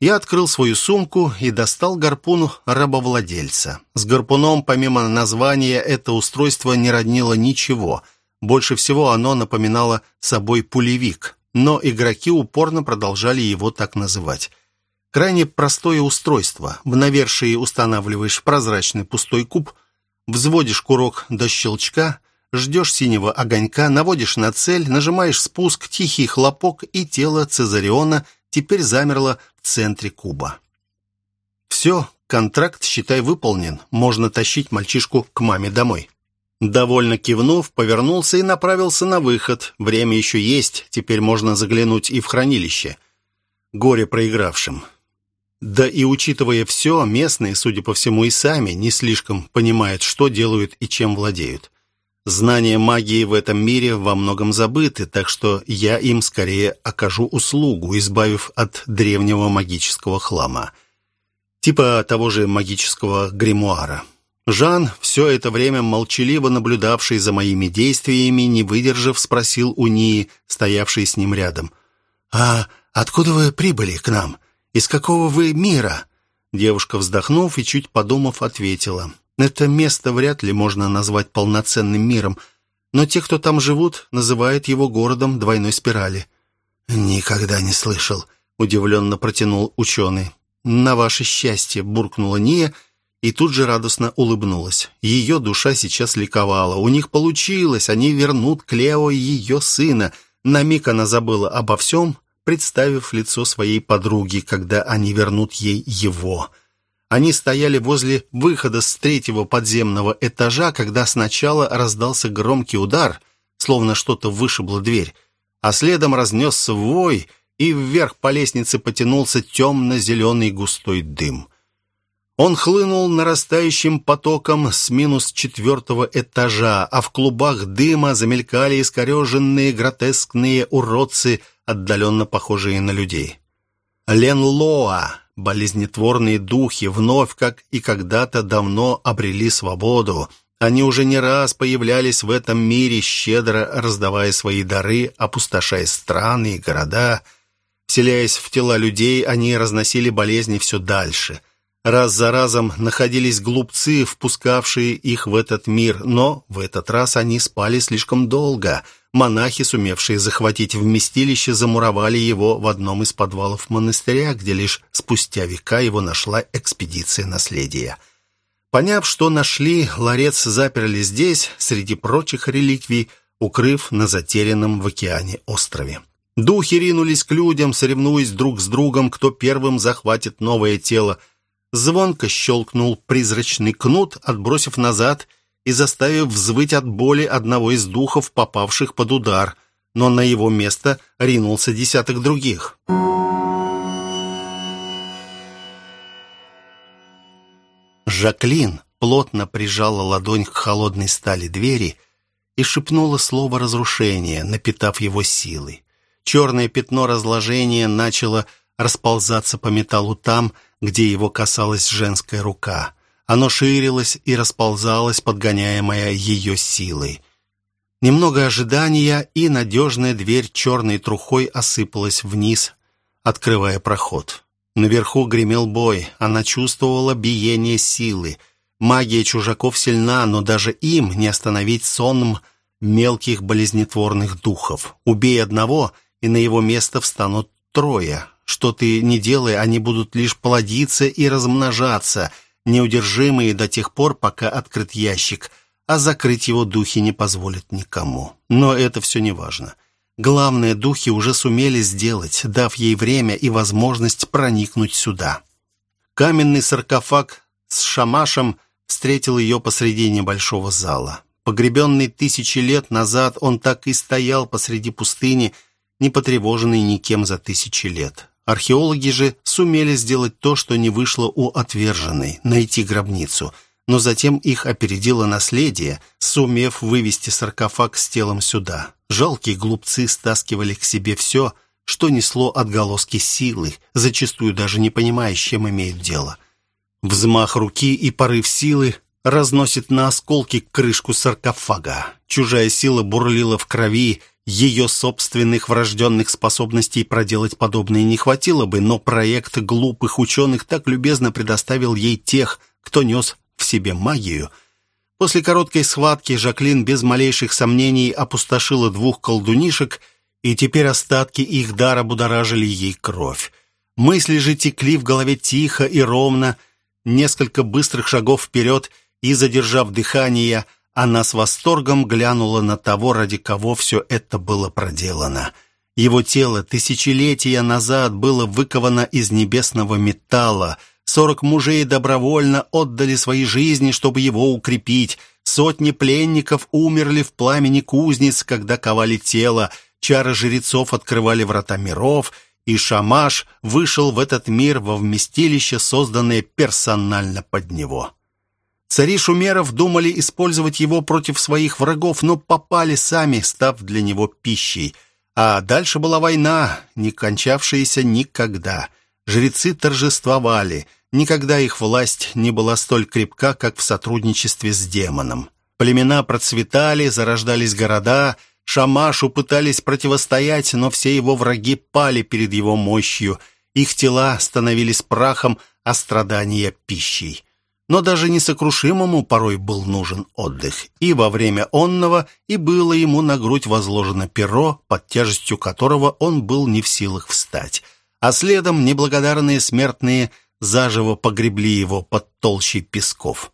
Я открыл свою сумку и достал гарпун рабовладельца. С гарпуном, помимо названия, это устройство не роднило ничего. Больше всего оно напоминало собой пулевик, но игроки упорно продолжали его так называть. Крайне простое устройство. В навершии устанавливаешь прозрачный пустой куб – Взводишь курок до щелчка, ждешь синего огонька, наводишь на цель, нажимаешь спуск, тихий хлопок, и тело Цезариона теперь замерло в центре куба. Все, контракт, считай, выполнен. Можно тащить мальчишку к маме домой. Довольно кивнув, повернулся и направился на выход. Время еще есть, теперь можно заглянуть и в хранилище. Горе проигравшим. Да и учитывая все, местные, судя по всему, и сами не слишком понимают, что делают и чем владеют. Знания магии в этом мире во многом забыты, так что я им скорее окажу услугу, избавив от древнего магического хлама. Типа того же магического гримуара. Жан, все это время молчаливо наблюдавший за моими действиями, не выдержав, спросил у Нии, стоявшей с ним рядом. «А откуда вы прибыли к нам?» «Из какого вы мира?» Девушка, вздохнув и чуть подумав, ответила. «Это место вряд ли можно назвать полноценным миром, но те, кто там живут, называют его городом двойной спирали». «Никогда не слышал», — удивленно протянул ученый. «На ваше счастье», — буркнула Ния, и тут же радостно улыбнулась. Ее душа сейчас ликовала. У них получилось, они вернут Клео ее сына. На миг она забыла обо всем, представив лицо своей подруги, когда они вернут ей его. Они стояли возле выхода с третьего подземного этажа, когда сначала раздался громкий удар, словно что-то вышибло дверь, а следом разнесся вой, и вверх по лестнице потянулся темно-зеленый густой дым. Он хлынул нарастающим потоком с минус четвертого этажа, а в клубах дыма замелькали искореженные гротескные уродцы – отдаленно похожие на людей. Ленлоа, болезнетворные духи, вновь, как и когда-то давно обрели свободу. Они уже не раз появлялись в этом мире, щедро раздавая свои дары, опустошая страны и города. Вселяясь в тела людей, они разносили болезни все дальше. Раз за разом находились глупцы, впускавшие их в этот мир, но в этот раз они спали слишком долго – Монахи, сумевшие захватить вместилище, замуровали его в одном из подвалов монастыря, где лишь спустя века его нашла экспедиция наследия. Поняв, что нашли, ларец заперли здесь, среди прочих реликвий, укрыв на затерянном в океане острове. Духи ринулись к людям, соревнуясь друг с другом, кто первым захватит новое тело. Звонко щелкнул призрачный кнут, отбросив назад и заставив взвыть от боли одного из духов, попавших под удар, но на его место ринулся десяток других. Жаклин плотно прижала ладонь к холодной стали двери и шепнула слово разрушения, напитав его силой. Черное пятно разложения начало расползаться по металлу там, где его касалась женская рука. Оно ширилось и расползалось, подгоняемое ее силой. Немного ожидания, и надежная дверь черной трухой осыпалась вниз, открывая проход. Наверху гремел бой, она чувствовала биение силы. Магия чужаков сильна, но даже им не остановить сонм мелких болезнетворных духов. Убей одного, и на его место встанут трое. Что ты не делай, они будут лишь плодиться и размножаться — неудержимые до тех пор, пока открыт ящик, а закрыть его духи не позволят никому. Но это все не важно. Главное, духи уже сумели сделать, дав ей время и возможность проникнуть сюда. Каменный саркофаг с шамашем встретил ее посреди небольшого зала. Погребенный тысячи лет назад, он так и стоял посреди пустыни, не потревоженный никем за тысячи лет. Археологи же сумели сделать то, что не вышло у отверженной – найти гробницу. Но затем их опередило наследие, сумев вывести саркофаг с телом сюда. Жалкие глупцы стаскивали к себе все, что несло отголоски силы, зачастую даже не понимая, с чем имеют дело. Взмах руки и порыв силы разносит на осколки крышку саркофага. Чужая сила бурлила в крови, ее собственных врожденных способностей проделать подобное не хватило бы, но проект глупых ученых так любезно предоставил ей тех, кто нес в себе магию. После короткой схватки Жаклин без малейших сомнений опустошила двух колдунишек, и теперь остатки их дара будоражили ей кровь. Мысли же текли в голове тихо и ровно, несколько быстрых шагов вперед — и, задержав дыхание, она с восторгом глянула на того, ради кого все это было проделано. Его тело тысячелетия назад было выковано из небесного металла. Сорок мужей добровольно отдали свои жизни, чтобы его укрепить. Сотни пленников умерли в пламени кузниц, когда ковали тело. Чары жрецов открывали врата миров, и Шамаш вышел в этот мир во вместилище, созданное персонально под него. Цари шумеров думали использовать его против своих врагов, но попали сами, став для него пищей. А дальше была война, не кончавшаяся никогда. Жрецы торжествовали. Никогда их власть не была столь крепка, как в сотрудничестве с демоном. Племена процветали, зарождались города. Шамашу пытались противостоять, но все его враги пали перед его мощью. Их тела становились прахом, а страдания — пищей. Но даже несокрушимому порой был нужен отдых, и во время онного и было ему на грудь возложено перо, под тяжестью которого он был не в силах встать. А следом неблагодарные смертные заживо погребли его под толщей песков.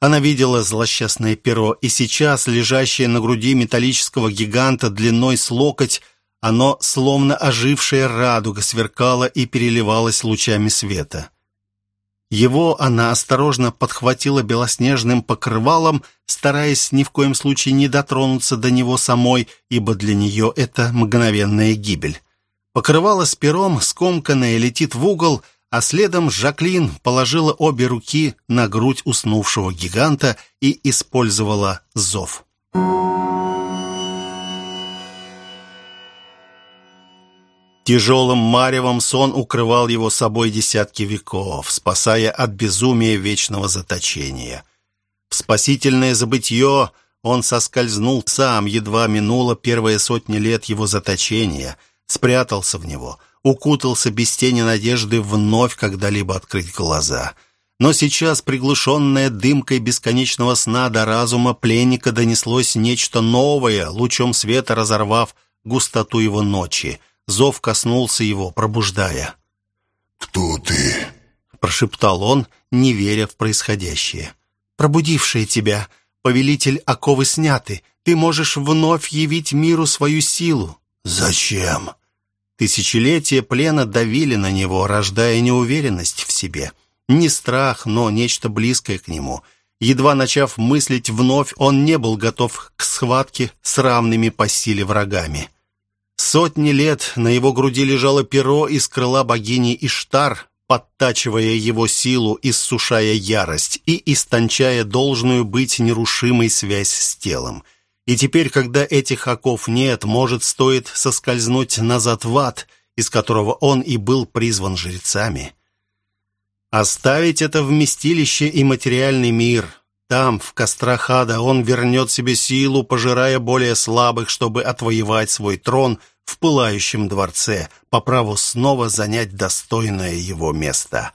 Она видела злосчастное перо, и сейчас, лежащее на груди металлического гиганта длиной с локоть, оно, словно ожившая радуга, сверкало и переливалось лучами света. Его она осторожно подхватила белоснежным покрывалом, стараясь ни в коем случае не дотронуться до него самой, ибо для нее это мгновенная гибель. Покрывало с пером, скомканное, летит в угол, а следом Жаклин положила обе руки на грудь уснувшего гиганта и использовала зов. Тяжелым маревом сон укрывал его собой десятки веков, спасая от безумия вечного заточения. В спасительное забытье он соскользнул сам, едва минуло первые сотни лет его заточения, спрятался в него, укутался без тени надежды вновь когда-либо открыть глаза. Но сейчас, приглушенное дымкой бесконечного сна до разума пленника, донеслось нечто новое, лучом света разорвав густоту его ночи — Зов коснулся его, пробуждая.
«Кто ты?»
— прошептал он, не веря в происходящее. «Пробудившая тебя, повелитель оковы сняты, ты можешь вновь явить миру свою силу».
«Зачем?»
Тысячелетия плена давили на него, рождая неуверенность в себе. Не страх, но нечто близкое к нему. Едва начав мыслить вновь, он не был готов к схватке с равными по силе врагами. Сотни лет на его груди лежало перо из крыла богини Иштар, подтачивая его силу, иссушая ярость и истончая должную быть нерушимой связь с телом. И теперь, когда этих оков нет, может, стоит соскользнуть назад в ад, из которого он и был призван жрецами. Оставить это вместилище и материальный мир. Там, в кострах ада, он вернет себе силу, пожирая более слабых, чтобы отвоевать свой трон – в пылающем дворце, по праву снова занять достойное его место.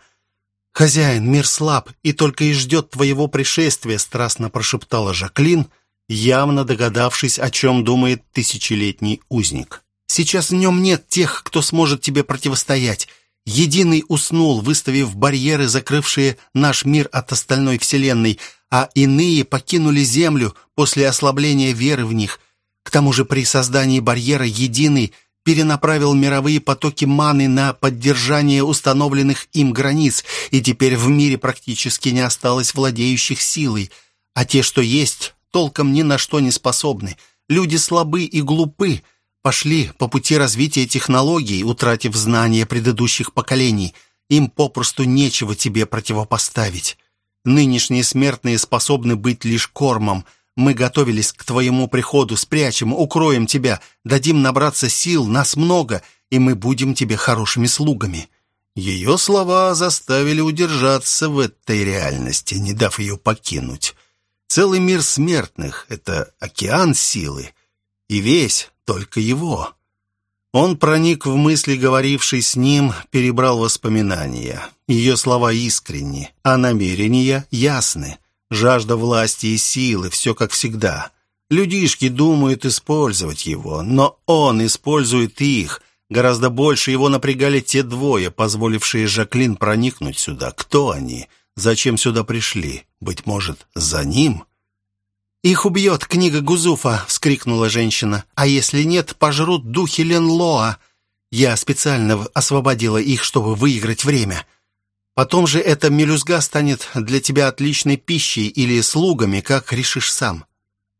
«Хозяин, мир слаб и только и ждет твоего пришествия», страстно прошептала Жаклин, явно догадавшись, о чем думает тысячелетний узник. «Сейчас в нем нет тех, кто сможет тебе противостоять. Единый уснул, выставив барьеры, закрывшие наш мир от остальной вселенной, а иные покинули Землю после ослабления веры в них – к тому же при создании барьера единый перенаправил мировые потоки маны на поддержание установленных им границ, и теперь в мире практически не осталось владеющих силой, а те, что есть, толком ни на что не способны. Люди слабы и глупы, пошли по пути развития технологий, утратив знания предыдущих поколений. Им попросту нечего тебе противопоставить. Нынешние смертные способны быть лишь кормом – мы готовились к твоему приходу, спрячем, укроем тебя, дадим набраться сил, нас много, и мы будем тебе хорошими слугами». Ее слова заставили удержаться в этой реальности, не дав ее покинуть. Целый мир смертных — это океан силы, и весь только его. Он проник в мысли, говорившей с ним, перебрал воспоминания. Ее слова искренни, а намерения ясны. Жажда власти и силы, все как всегда. Людишки думают использовать его, но он использует их. Гораздо больше его напрягали те двое, позволившие Жаклин проникнуть сюда. Кто они? Зачем сюда пришли? Быть может, за ним?» «Их убьет книга Гузуфа!» — вскрикнула женщина. «А если нет, пожрут духи Ленлоа. Я специально освободила их, чтобы выиграть время. Потом же эта мелюзга станет для тебя отличной пищей или слугами, как решишь сам.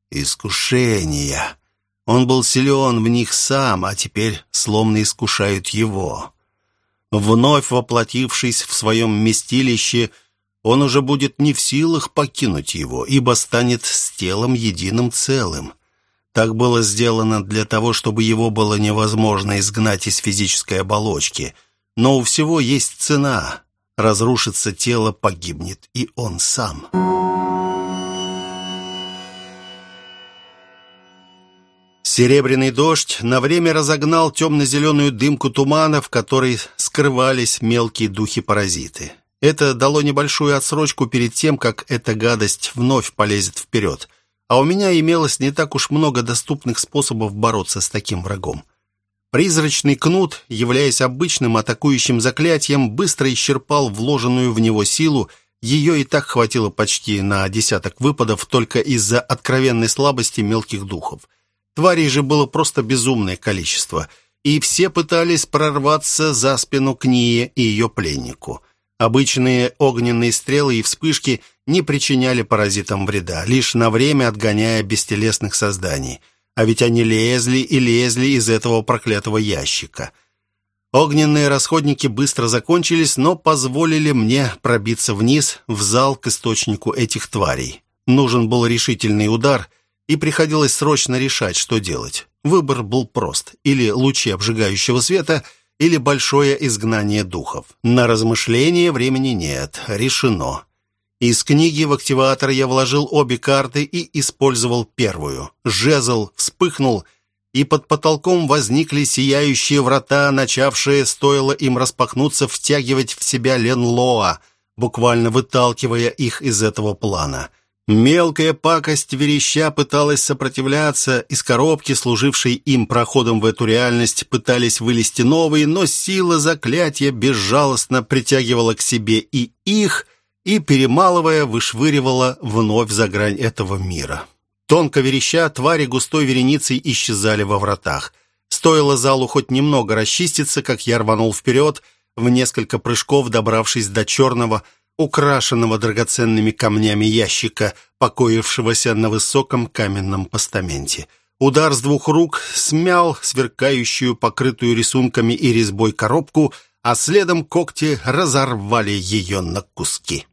Искушения. Он был силен в них сам, а теперь словно искушают его. Вновь воплотившись в своем местилище, он уже будет не в силах покинуть его, ибо станет с телом единым целым. Так было сделано для того, чтобы его было невозможно изгнать из физической оболочки. Но у всего есть цена. Разрушится тело, погибнет и он сам. Серебряный дождь на время разогнал темно-зеленую дымку тумана, в которой скрывались мелкие духи-паразиты. Это дало небольшую отсрочку перед тем, как эта гадость вновь полезет вперед. А у меня имелось не так уж много доступных способов бороться с таким врагом. Призрачный кнут, являясь обычным атакующим заклятием, быстро исчерпал вложенную в него силу, ее и так хватило почти на десяток выпадов только из-за откровенной слабости мелких духов. Тварей же было просто безумное количество, и все пытались прорваться за спину к Ние и ее пленнику. Обычные огненные стрелы и вспышки не причиняли паразитам вреда, лишь на время отгоняя бестелесных созданий – а ведь они лезли и лезли из этого проклятого ящика. Огненные расходники быстро закончились, но позволили мне пробиться вниз, в зал к источнику этих тварей. Нужен был решительный удар, и приходилось срочно решать, что делать. Выбор был прост. Или лучи обжигающего света, или большое изгнание духов. На размышление времени нет. Решено. Из книги в активатор я вложил обе карты и использовал первую. Жезл вспыхнул, и под потолком возникли сияющие врата, начавшие, стоило им распахнуться, втягивать в себя Ленлоа, буквально выталкивая их из этого плана. Мелкая пакость вереща пыталась сопротивляться, из коробки, служившей им проходом в эту реальность, пытались вылезти новые, но сила заклятия безжалостно притягивала к себе и их, и, перемалывая, вышвыривала вновь за грань этого мира. Тонко вереща, твари густой вереницей исчезали во вратах. Стоило залу хоть немного расчиститься, как я рванул вперед, в несколько прыжков добравшись до черного, украшенного драгоценными камнями ящика, покоившегося на высоком каменном постаменте. Удар с двух рук смял сверкающую, покрытую рисунками и резьбой коробку, а следом когти разорвали ее на куски.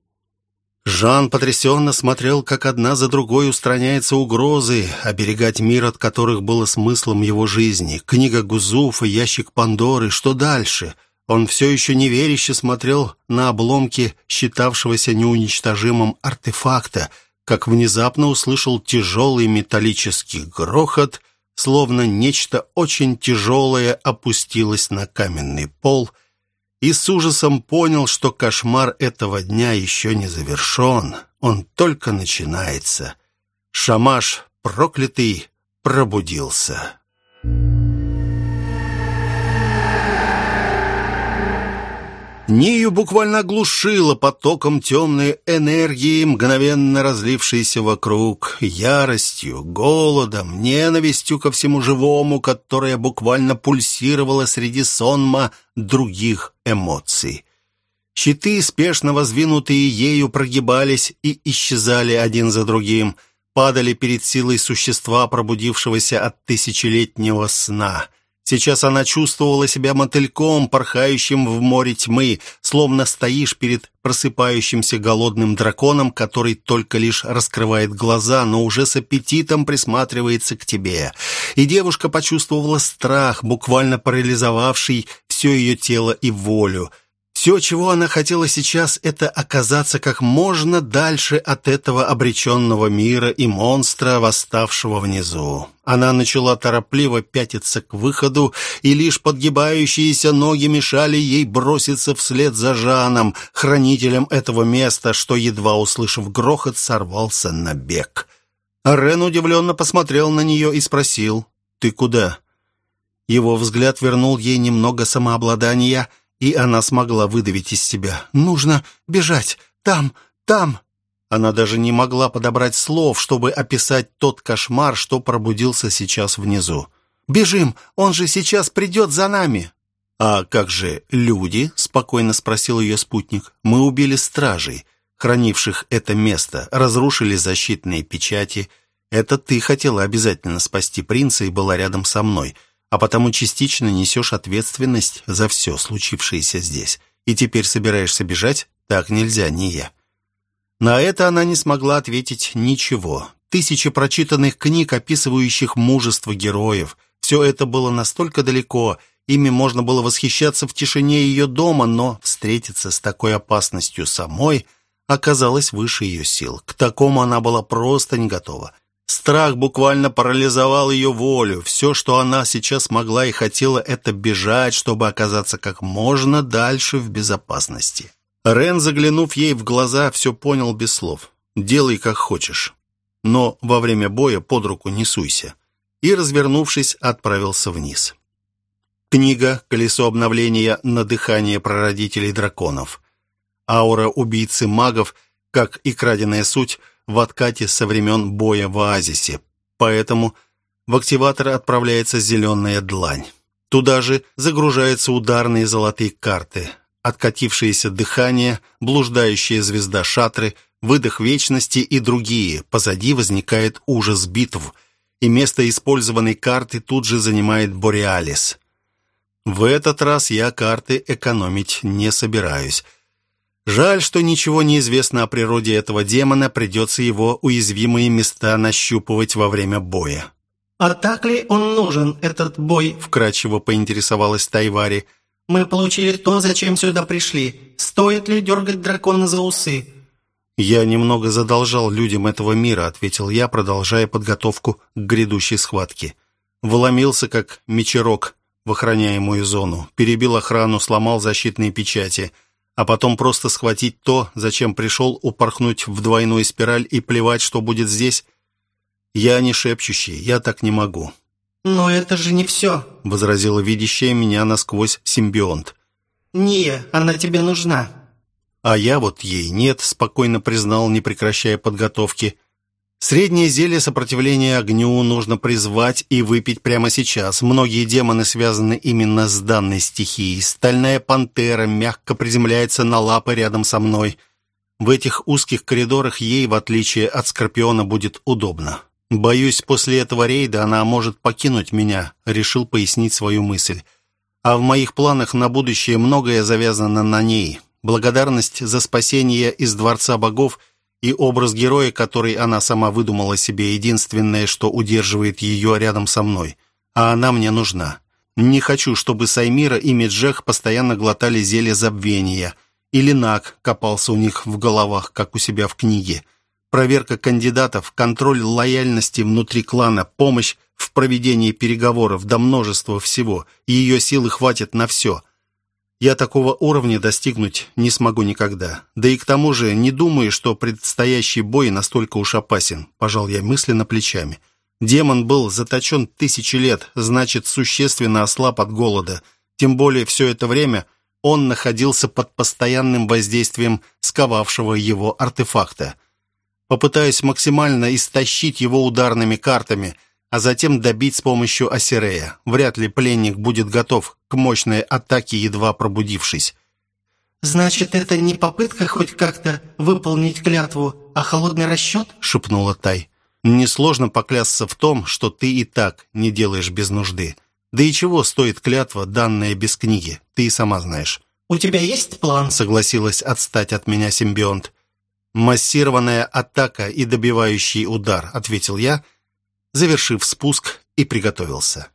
Жан потрясенно смотрел, как одна за другой устраняются угрозы, оберегать мир от которых было смыслом его жизни. Книга Гузуфа, ящик Пандоры, что дальше? Он все еще неверяще смотрел на обломки считавшегося неуничтожимым артефакта, как внезапно услышал тяжелый металлический грохот, словно нечто очень тяжелое опустилось на каменный пол — и с ужасом понял, что кошмар этого дня еще не завершен, он только начинается. Шамаш, проклятый, пробудился. Нию буквально оглушило потоком темной энергии, мгновенно разлившейся вокруг, яростью, голодом, ненавистью ко всему живому, которая буквально пульсировала среди сонма других эмоций. Щиты, спешно воздвинутые ею, прогибались и исчезали один за другим, падали перед силой существа, пробудившегося от тысячелетнего сна — Сейчас она чувствовала себя мотыльком, порхающим в море тьмы, словно стоишь перед просыпающимся голодным драконом, который только лишь раскрывает глаза, но уже с аппетитом присматривается к тебе. И девушка почувствовала страх, буквально парализовавший все ее тело и волю. Все, чего она хотела сейчас, это оказаться как можно дальше от этого обреченного мира и монстра, восставшего внизу. Она начала торопливо пятиться к выходу, и лишь подгибающиеся ноги мешали ей броситься вслед за Жаном, хранителем этого места, что, едва услышав грохот, сорвался на бег. Рен удивленно посмотрел на нее и спросил, «Ты куда?» Его взгляд вернул ей немного самообладания – и она смогла выдавить из себя. «Нужно бежать! Там! Там!» Она даже не могла подобрать слов, чтобы описать тот кошмар, что пробудился сейчас внизу. «Бежим! Он же сейчас придет за нами!» «А как же люди?» — спокойно спросил ее спутник. «Мы убили стражей, хранивших это место, разрушили защитные печати. Это ты хотела обязательно спасти принца и была рядом со мной а потому частично несешь ответственность за все случившееся здесь. И теперь собираешься бежать? Так нельзя, не я». На это она не смогла ответить ничего. Тысячи прочитанных книг, описывающих мужество героев. Все это было настолько далеко, ими можно было восхищаться в тишине ее дома, но встретиться с такой опасностью самой оказалось выше ее сил. К такому она была просто не готова. Страх буквально парализовал ее волю. Все, что она сейчас могла и хотела, это бежать, чтобы оказаться как можно дальше в безопасности. Рен, заглянув ей в глаза, все понял без слов. «Делай, как хочешь. Но во время боя под руку не суйся». И, развернувшись, отправился вниз. Книга «Колесо обновления на дыхание прародителей драконов». Аура убийцы магов, как и краденая суть – в откате со времен боя в оазисе, поэтому в активатор отправляется зеленая длань. Туда же загружаются ударные золотые карты, откатившееся дыхание, блуждающая звезда шатры, выдох вечности и другие. Позади возникает ужас битв, и место использованной карты тут же занимает Бореалис. В этот раз я карты экономить не собираюсь – Жаль, что ничего не известно о природе этого демона, придется его уязвимые места нащупывать во время боя.
«А так ли он нужен, этот бой?»
– вкратчиво поинтересовалась Тайвари.
«Мы получили то, зачем сюда пришли. Стоит ли дергать дракона за усы?»
«Я немного задолжал людям этого мира», — ответил я, продолжая подготовку к грядущей схватке. Вломился, как мечерок в охраняемую зону, перебил охрану, сломал защитные печати — а потом просто схватить то, зачем пришел, упорхнуть в двойную спираль и плевать, что будет здесь? Я не шепчущий, я так не могу».
«Но это же не все», —
возразила видящая меня насквозь симбионт.
«Не, она тебе нужна».
«А я вот ей нет», — спокойно признал, не прекращая подготовки. Среднее зелье сопротивления огню нужно призвать и выпить прямо сейчас. Многие демоны связаны именно с данной стихией. Стальная пантера мягко приземляется на лапы рядом со мной. В этих узких коридорах ей, в отличие от Скорпиона, будет удобно. Боюсь, после этого рейда она может покинуть меня, решил пояснить свою мысль. А в моих планах на будущее многое завязано на ней. Благодарность за спасение из Дворца Богов – и образ героя, который она сама выдумала себе, единственное, что удерживает ее рядом со мной. А она мне нужна. Не хочу, чтобы Саймира и Меджех постоянно глотали зелье забвения. Или Нак копался у них в головах, как у себя в книге. Проверка кандидатов, контроль лояльности внутри клана, помощь в проведении переговоров, да множество всего. Ее силы хватит на все. Я такого уровня достигнуть не смогу никогда. Да и к тому же не думаю, что предстоящий бой настолько уж опасен. Пожал я мысленно плечами. Демон был заточен тысячи лет, значит, существенно ослаб от голода. Тем более все это время он находился под постоянным воздействием сковавшего его артефакта. Попытаюсь максимально истощить его ударными картами, а затем добить с помощью Асирея. Вряд ли пленник будет готов к мощной атаке, едва пробудившись.
«Значит, это не попытка хоть как-то выполнить клятву, а холодный расчет?»
— шепнула Тай. «Несложно поклясться в том, что ты и так не делаешь без нужды. Да и чего стоит клятва, данная без книги, ты и сама знаешь».
«У тебя есть план?»
— согласилась отстать от меня симбионт. «Массированная атака и добивающий удар», — ответил я, завершив спуск и приготовился.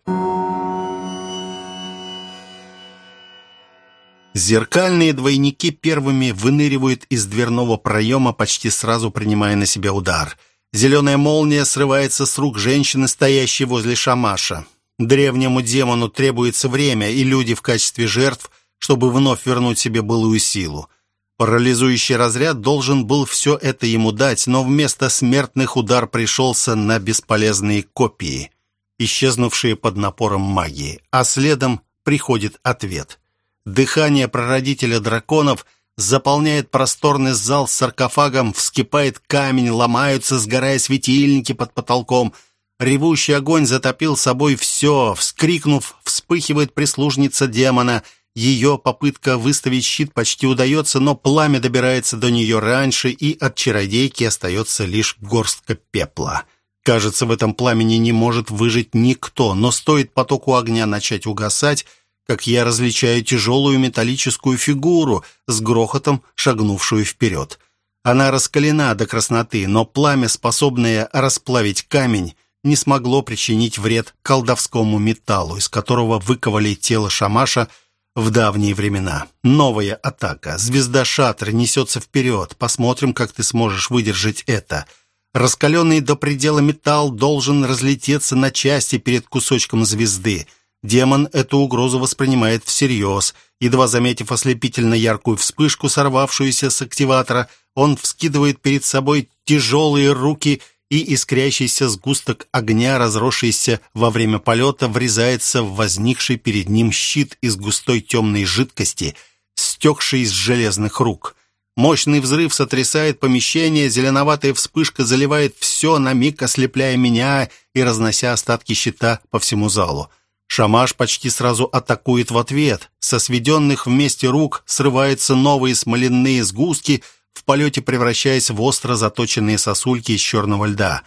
Зеркальные двойники первыми выныривают из дверного проема, почти сразу принимая на себя удар. Зеленая молния срывается с рук женщины, стоящей возле шамаша. Древнему демону требуется время и люди в качестве жертв, чтобы вновь вернуть себе былую силу. Парализующий разряд должен был все это ему дать, но вместо смертных удар пришелся на бесполезные копии, исчезнувшие под напором магии, а следом приходит ответ. Дыхание прародителя драконов заполняет просторный зал с саркофагом, вскипает камень, ломаются, сгорая светильники под потолком. Ревущий огонь затопил собой все. Вскрикнув, вспыхивает прислужница демона. Ее попытка выставить щит почти удается, но пламя добирается до нее раньше, и от чародейки остается лишь горстка пепла. Кажется, в этом пламени не может выжить никто, но стоит потоку огня начать угасать, как я различаю тяжелую металлическую фигуру с грохотом, шагнувшую вперед. Она раскалена до красноты, но пламя, способное расплавить камень, не смогло причинить вред колдовскому металлу, из которого выковали тело Шамаша в давние времена. Новая атака. Звезда Шатр несется вперед. Посмотрим, как ты сможешь выдержать это. Раскаленный до предела металл должен разлететься на части перед кусочком звезды. Демон эту угрозу воспринимает всерьез. Едва заметив ослепительно яркую вспышку, сорвавшуюся с активатора, он вскидывает перед собой тяжелые руки и искрящийся сгусток огня, разросшийся во время полета, врезается в возникший перед ним щит из густой темной жидкости, стекший из железных рук. Мощный взрыв сотрясает помещение, зеленоватая вспышка заливает все, на миг ослепляя меня и разнося остатки щита по всему залу. Шамаш почти сразу атакует в ответ. Со сведенных вместе рук срываются новые смоляные сгустки, в полете превращаясь в остро заточенные сосульки из черного льда.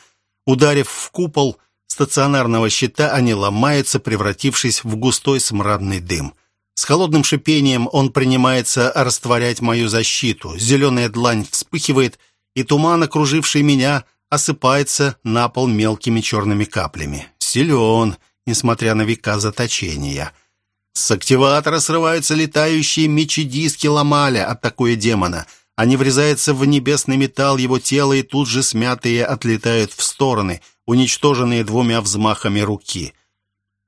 Ударив в купол стационарного щита, они ломаются, превратившись в густой смрадный дым. С холодным шипением он принимается растворять мою защиту. Зеленая длань вспыхивает, и туман, окруживший меня, осыпается на пол мелкими черными каплями. Силен, несмотря на века заточения. С активатора срываются летающие мечи-диски Ламаля, атакуя демона. Они врезаются в небесный металл его тела и тут же смятые отлетают в стороны, уничтоженные двумя взмахами руки.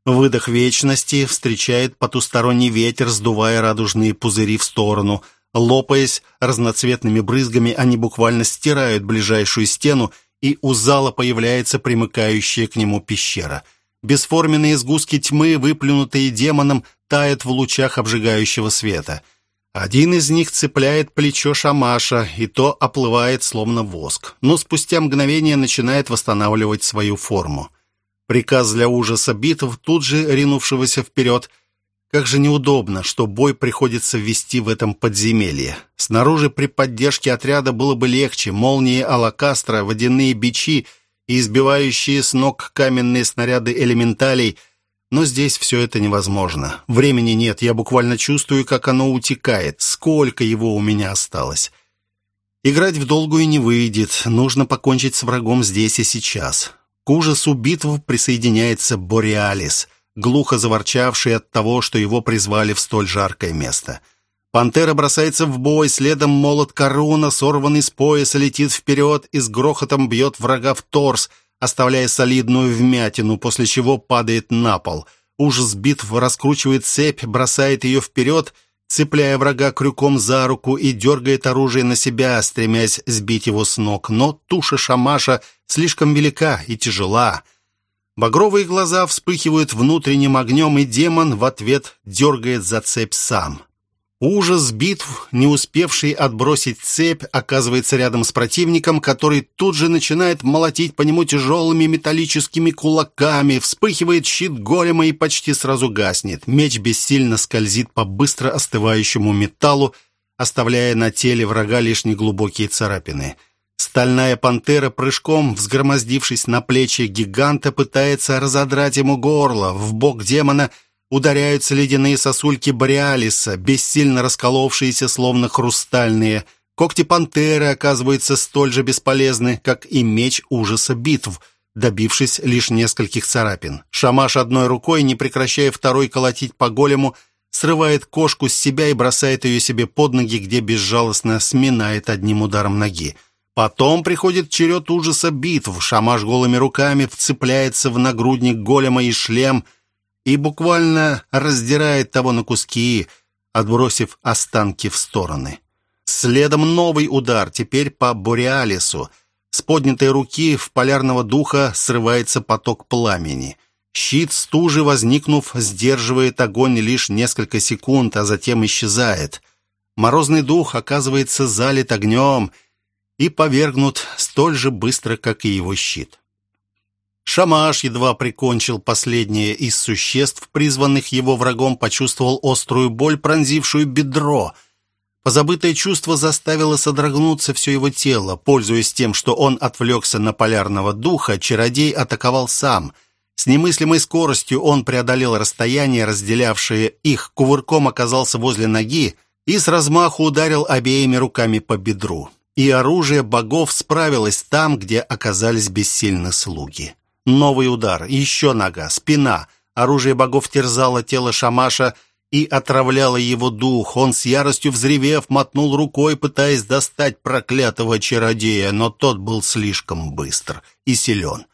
Выдох вечности встречает потусторонний ветер, сдувая радужные пузыри в сторону. Лопаясь разноцветными брызгами, они буквально стирают ближайшую стену, и у зала появляется примыкающая к нему пещера — Бесформенные сгустки тьмы, выплюнутые демоном, тают в лучах обжигающего света. Один из них цепляет плечо Шамаша, и то оплывает, словно воск, но спустя мгновение начинает восстанавливать свою форму. Приказ для ужаса битв, тут же ринувшегося вперед. Как же неудобно, что бой приходится вести в этом подземелье. Снаружи при поддержке отряда было бы легче. Молнии Алакастра, водяные бичи — и избивающие с ног каменные снаряды элементалей, но здесь все это невозможно. Времени нет, я буквально чувствую, как оно утекает, сколько его у меня осталось. Играть в долгую не выйдет, нужно покончить с врагом здесь и сейчас. К ужасу битв присоединяется Бореалис, глухо заворчавший от того, что его призвали в столь жаркое место — Пантера бросается в бой, следом молот Коруна, сорванный с пояса, летит вперед и с грохотом бьет врага в торс, оставляя солидную вмятину, после чего падает на пол. Ужас битв раскручивает цепь, бросает ее вперед, цепляя врага крюком за руку и дергает оружие на себя, стремясь сбить его с ног. Но туша шамаша слишком велика и тяжела. Багровые глаза вспыхивают внутренним огнем, и демон в ответ дергает за цепь сам. Ужас битв, не успевший отбросить цепь, оказывается рядом с противником, который тут же начинает молотить по нему тяжелыми металлическими кулаками, вспыхивает щит голема и почти сразу гаснет. Меч бессильно скользит по быстро остывающему металлу, оставляя на теле врага лишь неглубокие царапины. Стальная пантера, прыжком взгромоздившись на плечи гиганта, пытается разодрать ему горло. В бок демона – ударяются ледяные сосульки Бореалиса, бессильно расколовшиеся, словно хрустальные. Когти пантеры оказываются столь же бесполезны, как и меч ужаса битв, добившись лишь нескольких царапин. Шамаш одной рукой, не прекращая второй колотить по голему, срывает кошку с себя и бросает ее себе под ноги, где безжалостно сминает одним ударом ноги. Потом приходит черед ужаса битв. Шамаш голыми руками вцепляется в нагрудник голема и шлем – и буквально раздирает того на куски, отбросив останки в стороны. Следом новый удар, теперь по Бореалису. С поднятой руки в полярного духа срывается поток пламени. Щит стужи, возникнув, сдерживает огонь лишь несколько секунд, а затем исчезает. Морозный дух оказывается залит огнем и повергнут столь же быстро, как и его щит. Шамаш едва прикончил последнее из существ, призванных его врагом, почувствовал острую боль, пронзившую бедро. Позабытое чувство заставило содрогнуться все его тело. Пользуясь тем, что он отвлекся на полярного духа, чародей атаковал сам. С немыслимой скоростью он преодолел расстояние, разделявшее их, кувырком оказался возле ноги и с размаху ударил обеими руками по бедру. И оружие богов справилось там, где оказались бессильны слуги. Новый удар, еще нога, спина. Оружие богов терзало тело Шамаша и отравляло его дух. Он с яростью взревев, мотнул рукой, пытаясь достать проклятого чародея, но тот был слишком быстр и силен.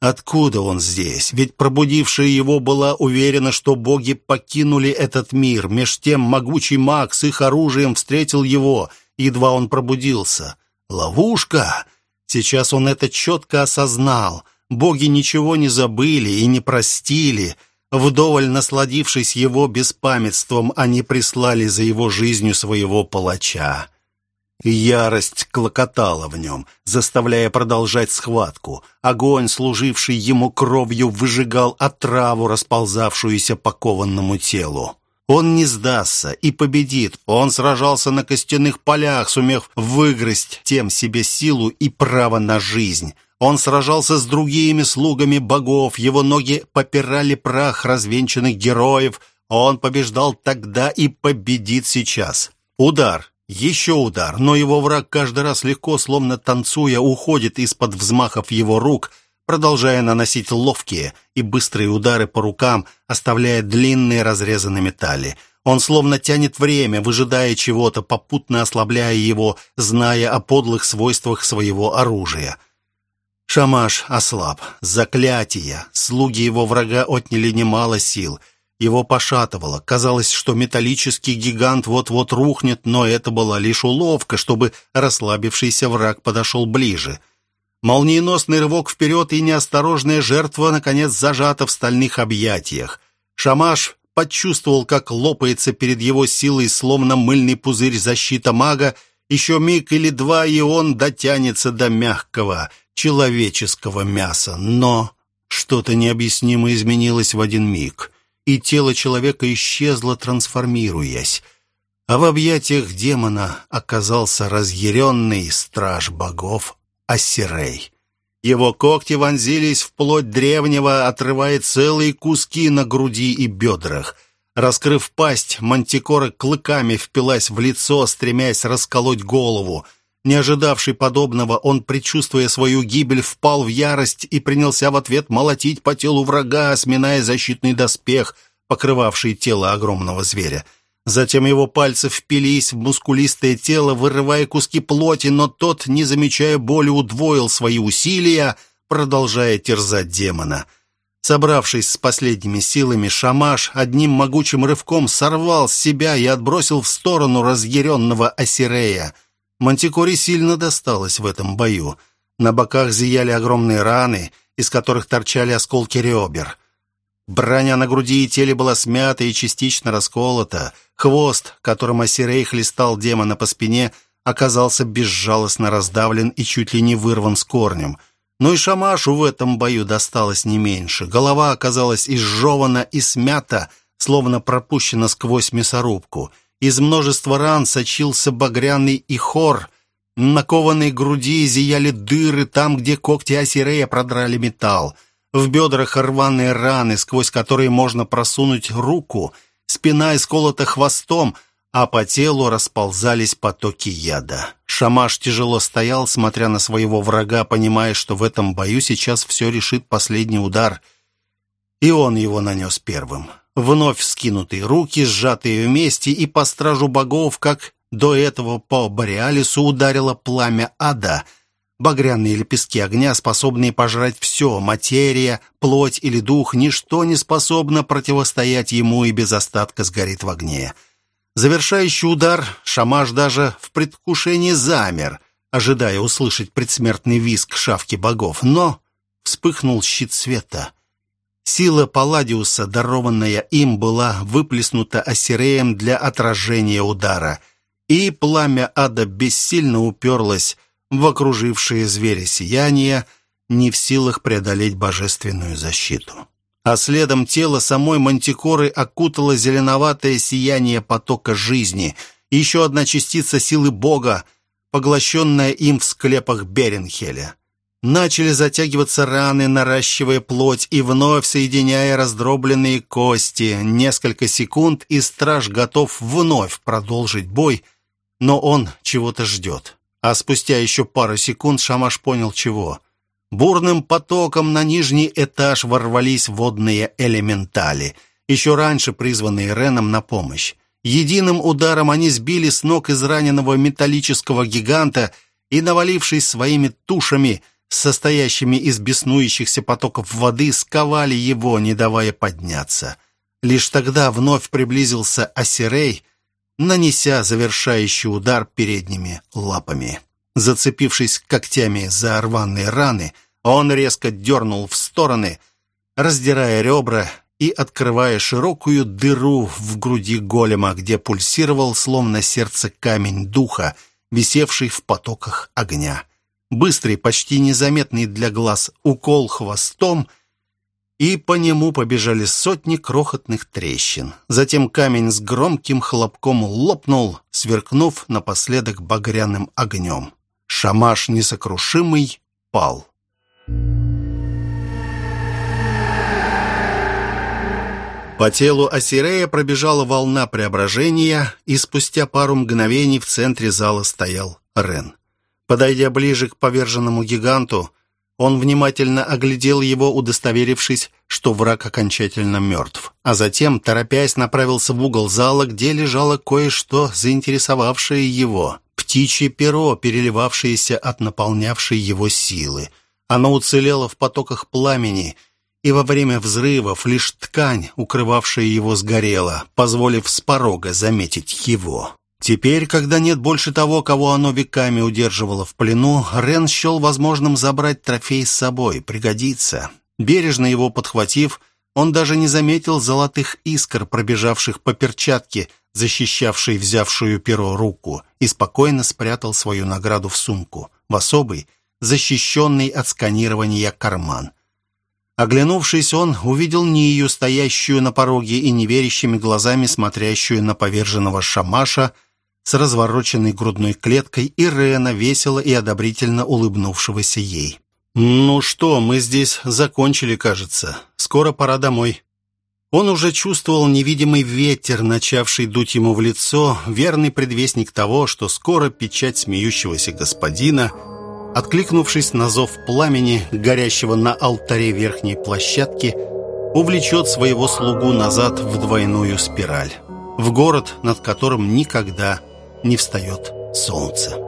Откуда он здесь? Ведь пробудившая его была уверена, что боги покинули этот мир. Меж тем могучий маг с их оружием встретил его, едва он пробудился. Ловушка! Сейчас он это четко осознал — Боги ничего не забыли и не простили. Вдоволь насладившись его беспамятством, они прислали за его жизнью своего палача. Ярость клокотала в нем, заставляя продолжать схватку. Огонь, служивший ему кровью, выжигал отраву, расползавшуюся по кованному телу. Он не сдастся и победит. Он сражался на костяных полях, сумев выгрызть тем себе силу и право на жизнь. Он сражался с другими слугами богов, его ноги попирали прах развенчанных героев. Он побеждал тогда и победит сейчас. Удар, еще удар, но его враг каждый раз легко, словно танцуя, уходит из-под взмахов его рук, продолжая наносить ловкие и быстрые удары по рукам, оставляя длинные разрезы на металле. Он словно тянет время, выжидая чего-то, попутно ослабляя его, зная о подлых свойствах своего оружия. Шамаш ослаб. Заклятия. Слуги его врага отняли немало сил. Его пошатывало. Казалось, что металлический гигант вот-вот рухнет, но это была лишь уловка, чтобы расслабившийся враг подошел ближе. Молниеносный рывок вперед и неосторожная жертва, наконец, зажата в стальных объятиях. Шамаш почувствовал, как лопается перед его силой, словно мыльный пузырь защита мага. Еще миг или два, и он дотянется до мягкого — человеческого мяса, но что-то необъяснимо изменилось в один миг, и тело человека исчезло, трансформируясь, а в объятиях демона оказался разъяренный страж богов Ассирей. Его когти вонзились вплоть древнего, отрывая целые куски на груди и бедрах. Раскрыв пасть, мантикора клыками впилась в лицо, стремясь расколоть голову — не ожидавший подобного, он, предчувствуя свою гибель, впал в ярость и принялся в ответ молотить по телу врага, сминая защитный доспех, покрывавший тело огромного зверя. Затем его пальцы впились в мускулистое тело, вырывая куски плоти, но тот, не замечая боли, удвоил свои усилия, продолжая терзать демона. Собравшись с последними силами, Шамаш одним могучим рывком сорвал с себя и отбросил в сторону разъяренного Осирея. Мантикоре сильно досталось в этом бою. На боках зияли огромные раны, из которых торчали осколки ребер. Броня на груди и теле была смята и частично расколота. Хвост, которым Асирей хлестал демона по спине, оказался безжалостно раздавлен и чуть ли не вырван с корнем. Но и Шамашу в этом бою досталось не меньше. Голова оказалась изжевана и смята, словно пропущена сквозь мясорубку. Из множества ран сочился багряный ихор. На кованой груди зияли дыры там, где когти Асирея продрали металл. В бедрах рваные раны, сквозь которые можно просунуть руку. Спина исколота хвостом, а по телу расползались потоки яда. Шамаш тяжело стоял, смотря на своего врага, понимая, что в этом бою сейчас все решит последний удар. И он его нанес первым. Вновь скинутые руки, сжатые вместе, и по стражу богов, как до этого по Бореалису ударило пламя ада — Багряные лепестки огня, способные пожрать все, материя, плоть или дух, ничто не способно противостоять ему и без остатка сгорит в огне. Завершающий удар Шамаш даже в предвкушении замер, ожидая услышать предсмертный визг шавки богов, но вспыхнул щит света. Сила Палладиуса, дарованная им, была выплеснута Осиреем для отражения удара, и пламя ада бессильно уперлось в окружившие звери сияния, не в силах преодолеть божественную защиту. А следом тело самой мантикоры окутало зеленоватое сияние потока жизни, еще одна частица силы Бога, поглощенная им в склепах Беренхеля. Начали затягиваться раны, наращивая плоть и вновь соединяя раздробленные кости. Несколько секунд, и страж готов вновь продолжить бой, но он чего-то ждет. А спустя еще пару секунд Шамаш понял чего. Бурным потоком на нижний этаж ворвались водные элементали, еще раньше призванные Реном на помощь. Единым ударом они сбили с ног израненного металлического гиганта и, навалившись своими тушами, состоящими из беснующихся потоков воды, сковали его, не давая подняться. Лишь тогда вновь приблизился Асирей — нанеся завершающий удар передними лапами. Зацепившись когтями за рваные раны, он резко дернул в стороны, раздирая ребра и открывая широкую дыру в груди голема, где пульсировал, словно сердце камень духа, висевший в потоках огня. Быстрый, почти незаметный для глаз укол хвостом — и по нему побежали сотни крохотных трещин. Затем камень с громким хлопком лопнул, сверкнув напоследок багряным огнем. Шамаш несокрушимый пал. По телу Асирея пробежала волна преображения, и спустя пару мгновений в центре зала стоял Рен. Подойдя ближе к поверженному гиганту, он внимательно оглядел его, удостоверившись, что враг окончательно мертв. А затем, торопясь, направился в угол зала, где лежало кое-что, заинтересовавшее его. Птичье перо, переливавшееся от наполнявшей его силы. Оно уцелело в потоках пламени, и во время взрывов лишь ткань, укрывавшая его, сгорела, позволив с порога заметить его. Теперь, когда нет больше того, кого оно веками удерживало в плену, Рен счел возможным забрать трофей с собой, пригодится. Бережно его подхватив, он даже не заметил золотых искр, пробежавших по перчатке, защищавшей взявшую перо руку, и спокойно спрятал свою награду в сумку, в особый, защищенный от сканирования карман. Оглянувшись, он увидел Нию, стоящую на пороге и неверящими глазами смотрящую на поверженного шамаша, с развороченной грудной клеткой и Рена, весело и одобрительно улыбнувшегося ей. «Ну что, мы здесь закончили, кажется. Скоро пора домой». Он уже чувствовал невидимый ветер, начавший дуть ему в лицо, верный предвестник того, что скоро печать смеющегося господина, откликнувшись на зов пламени, горящего на алтаре верхней площадки, увлечет своего слугу назад в двойную спираль, в город, над которым никогда не встает солнце.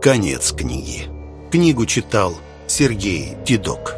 Конец книги. Книгу читал Сергей Дедок.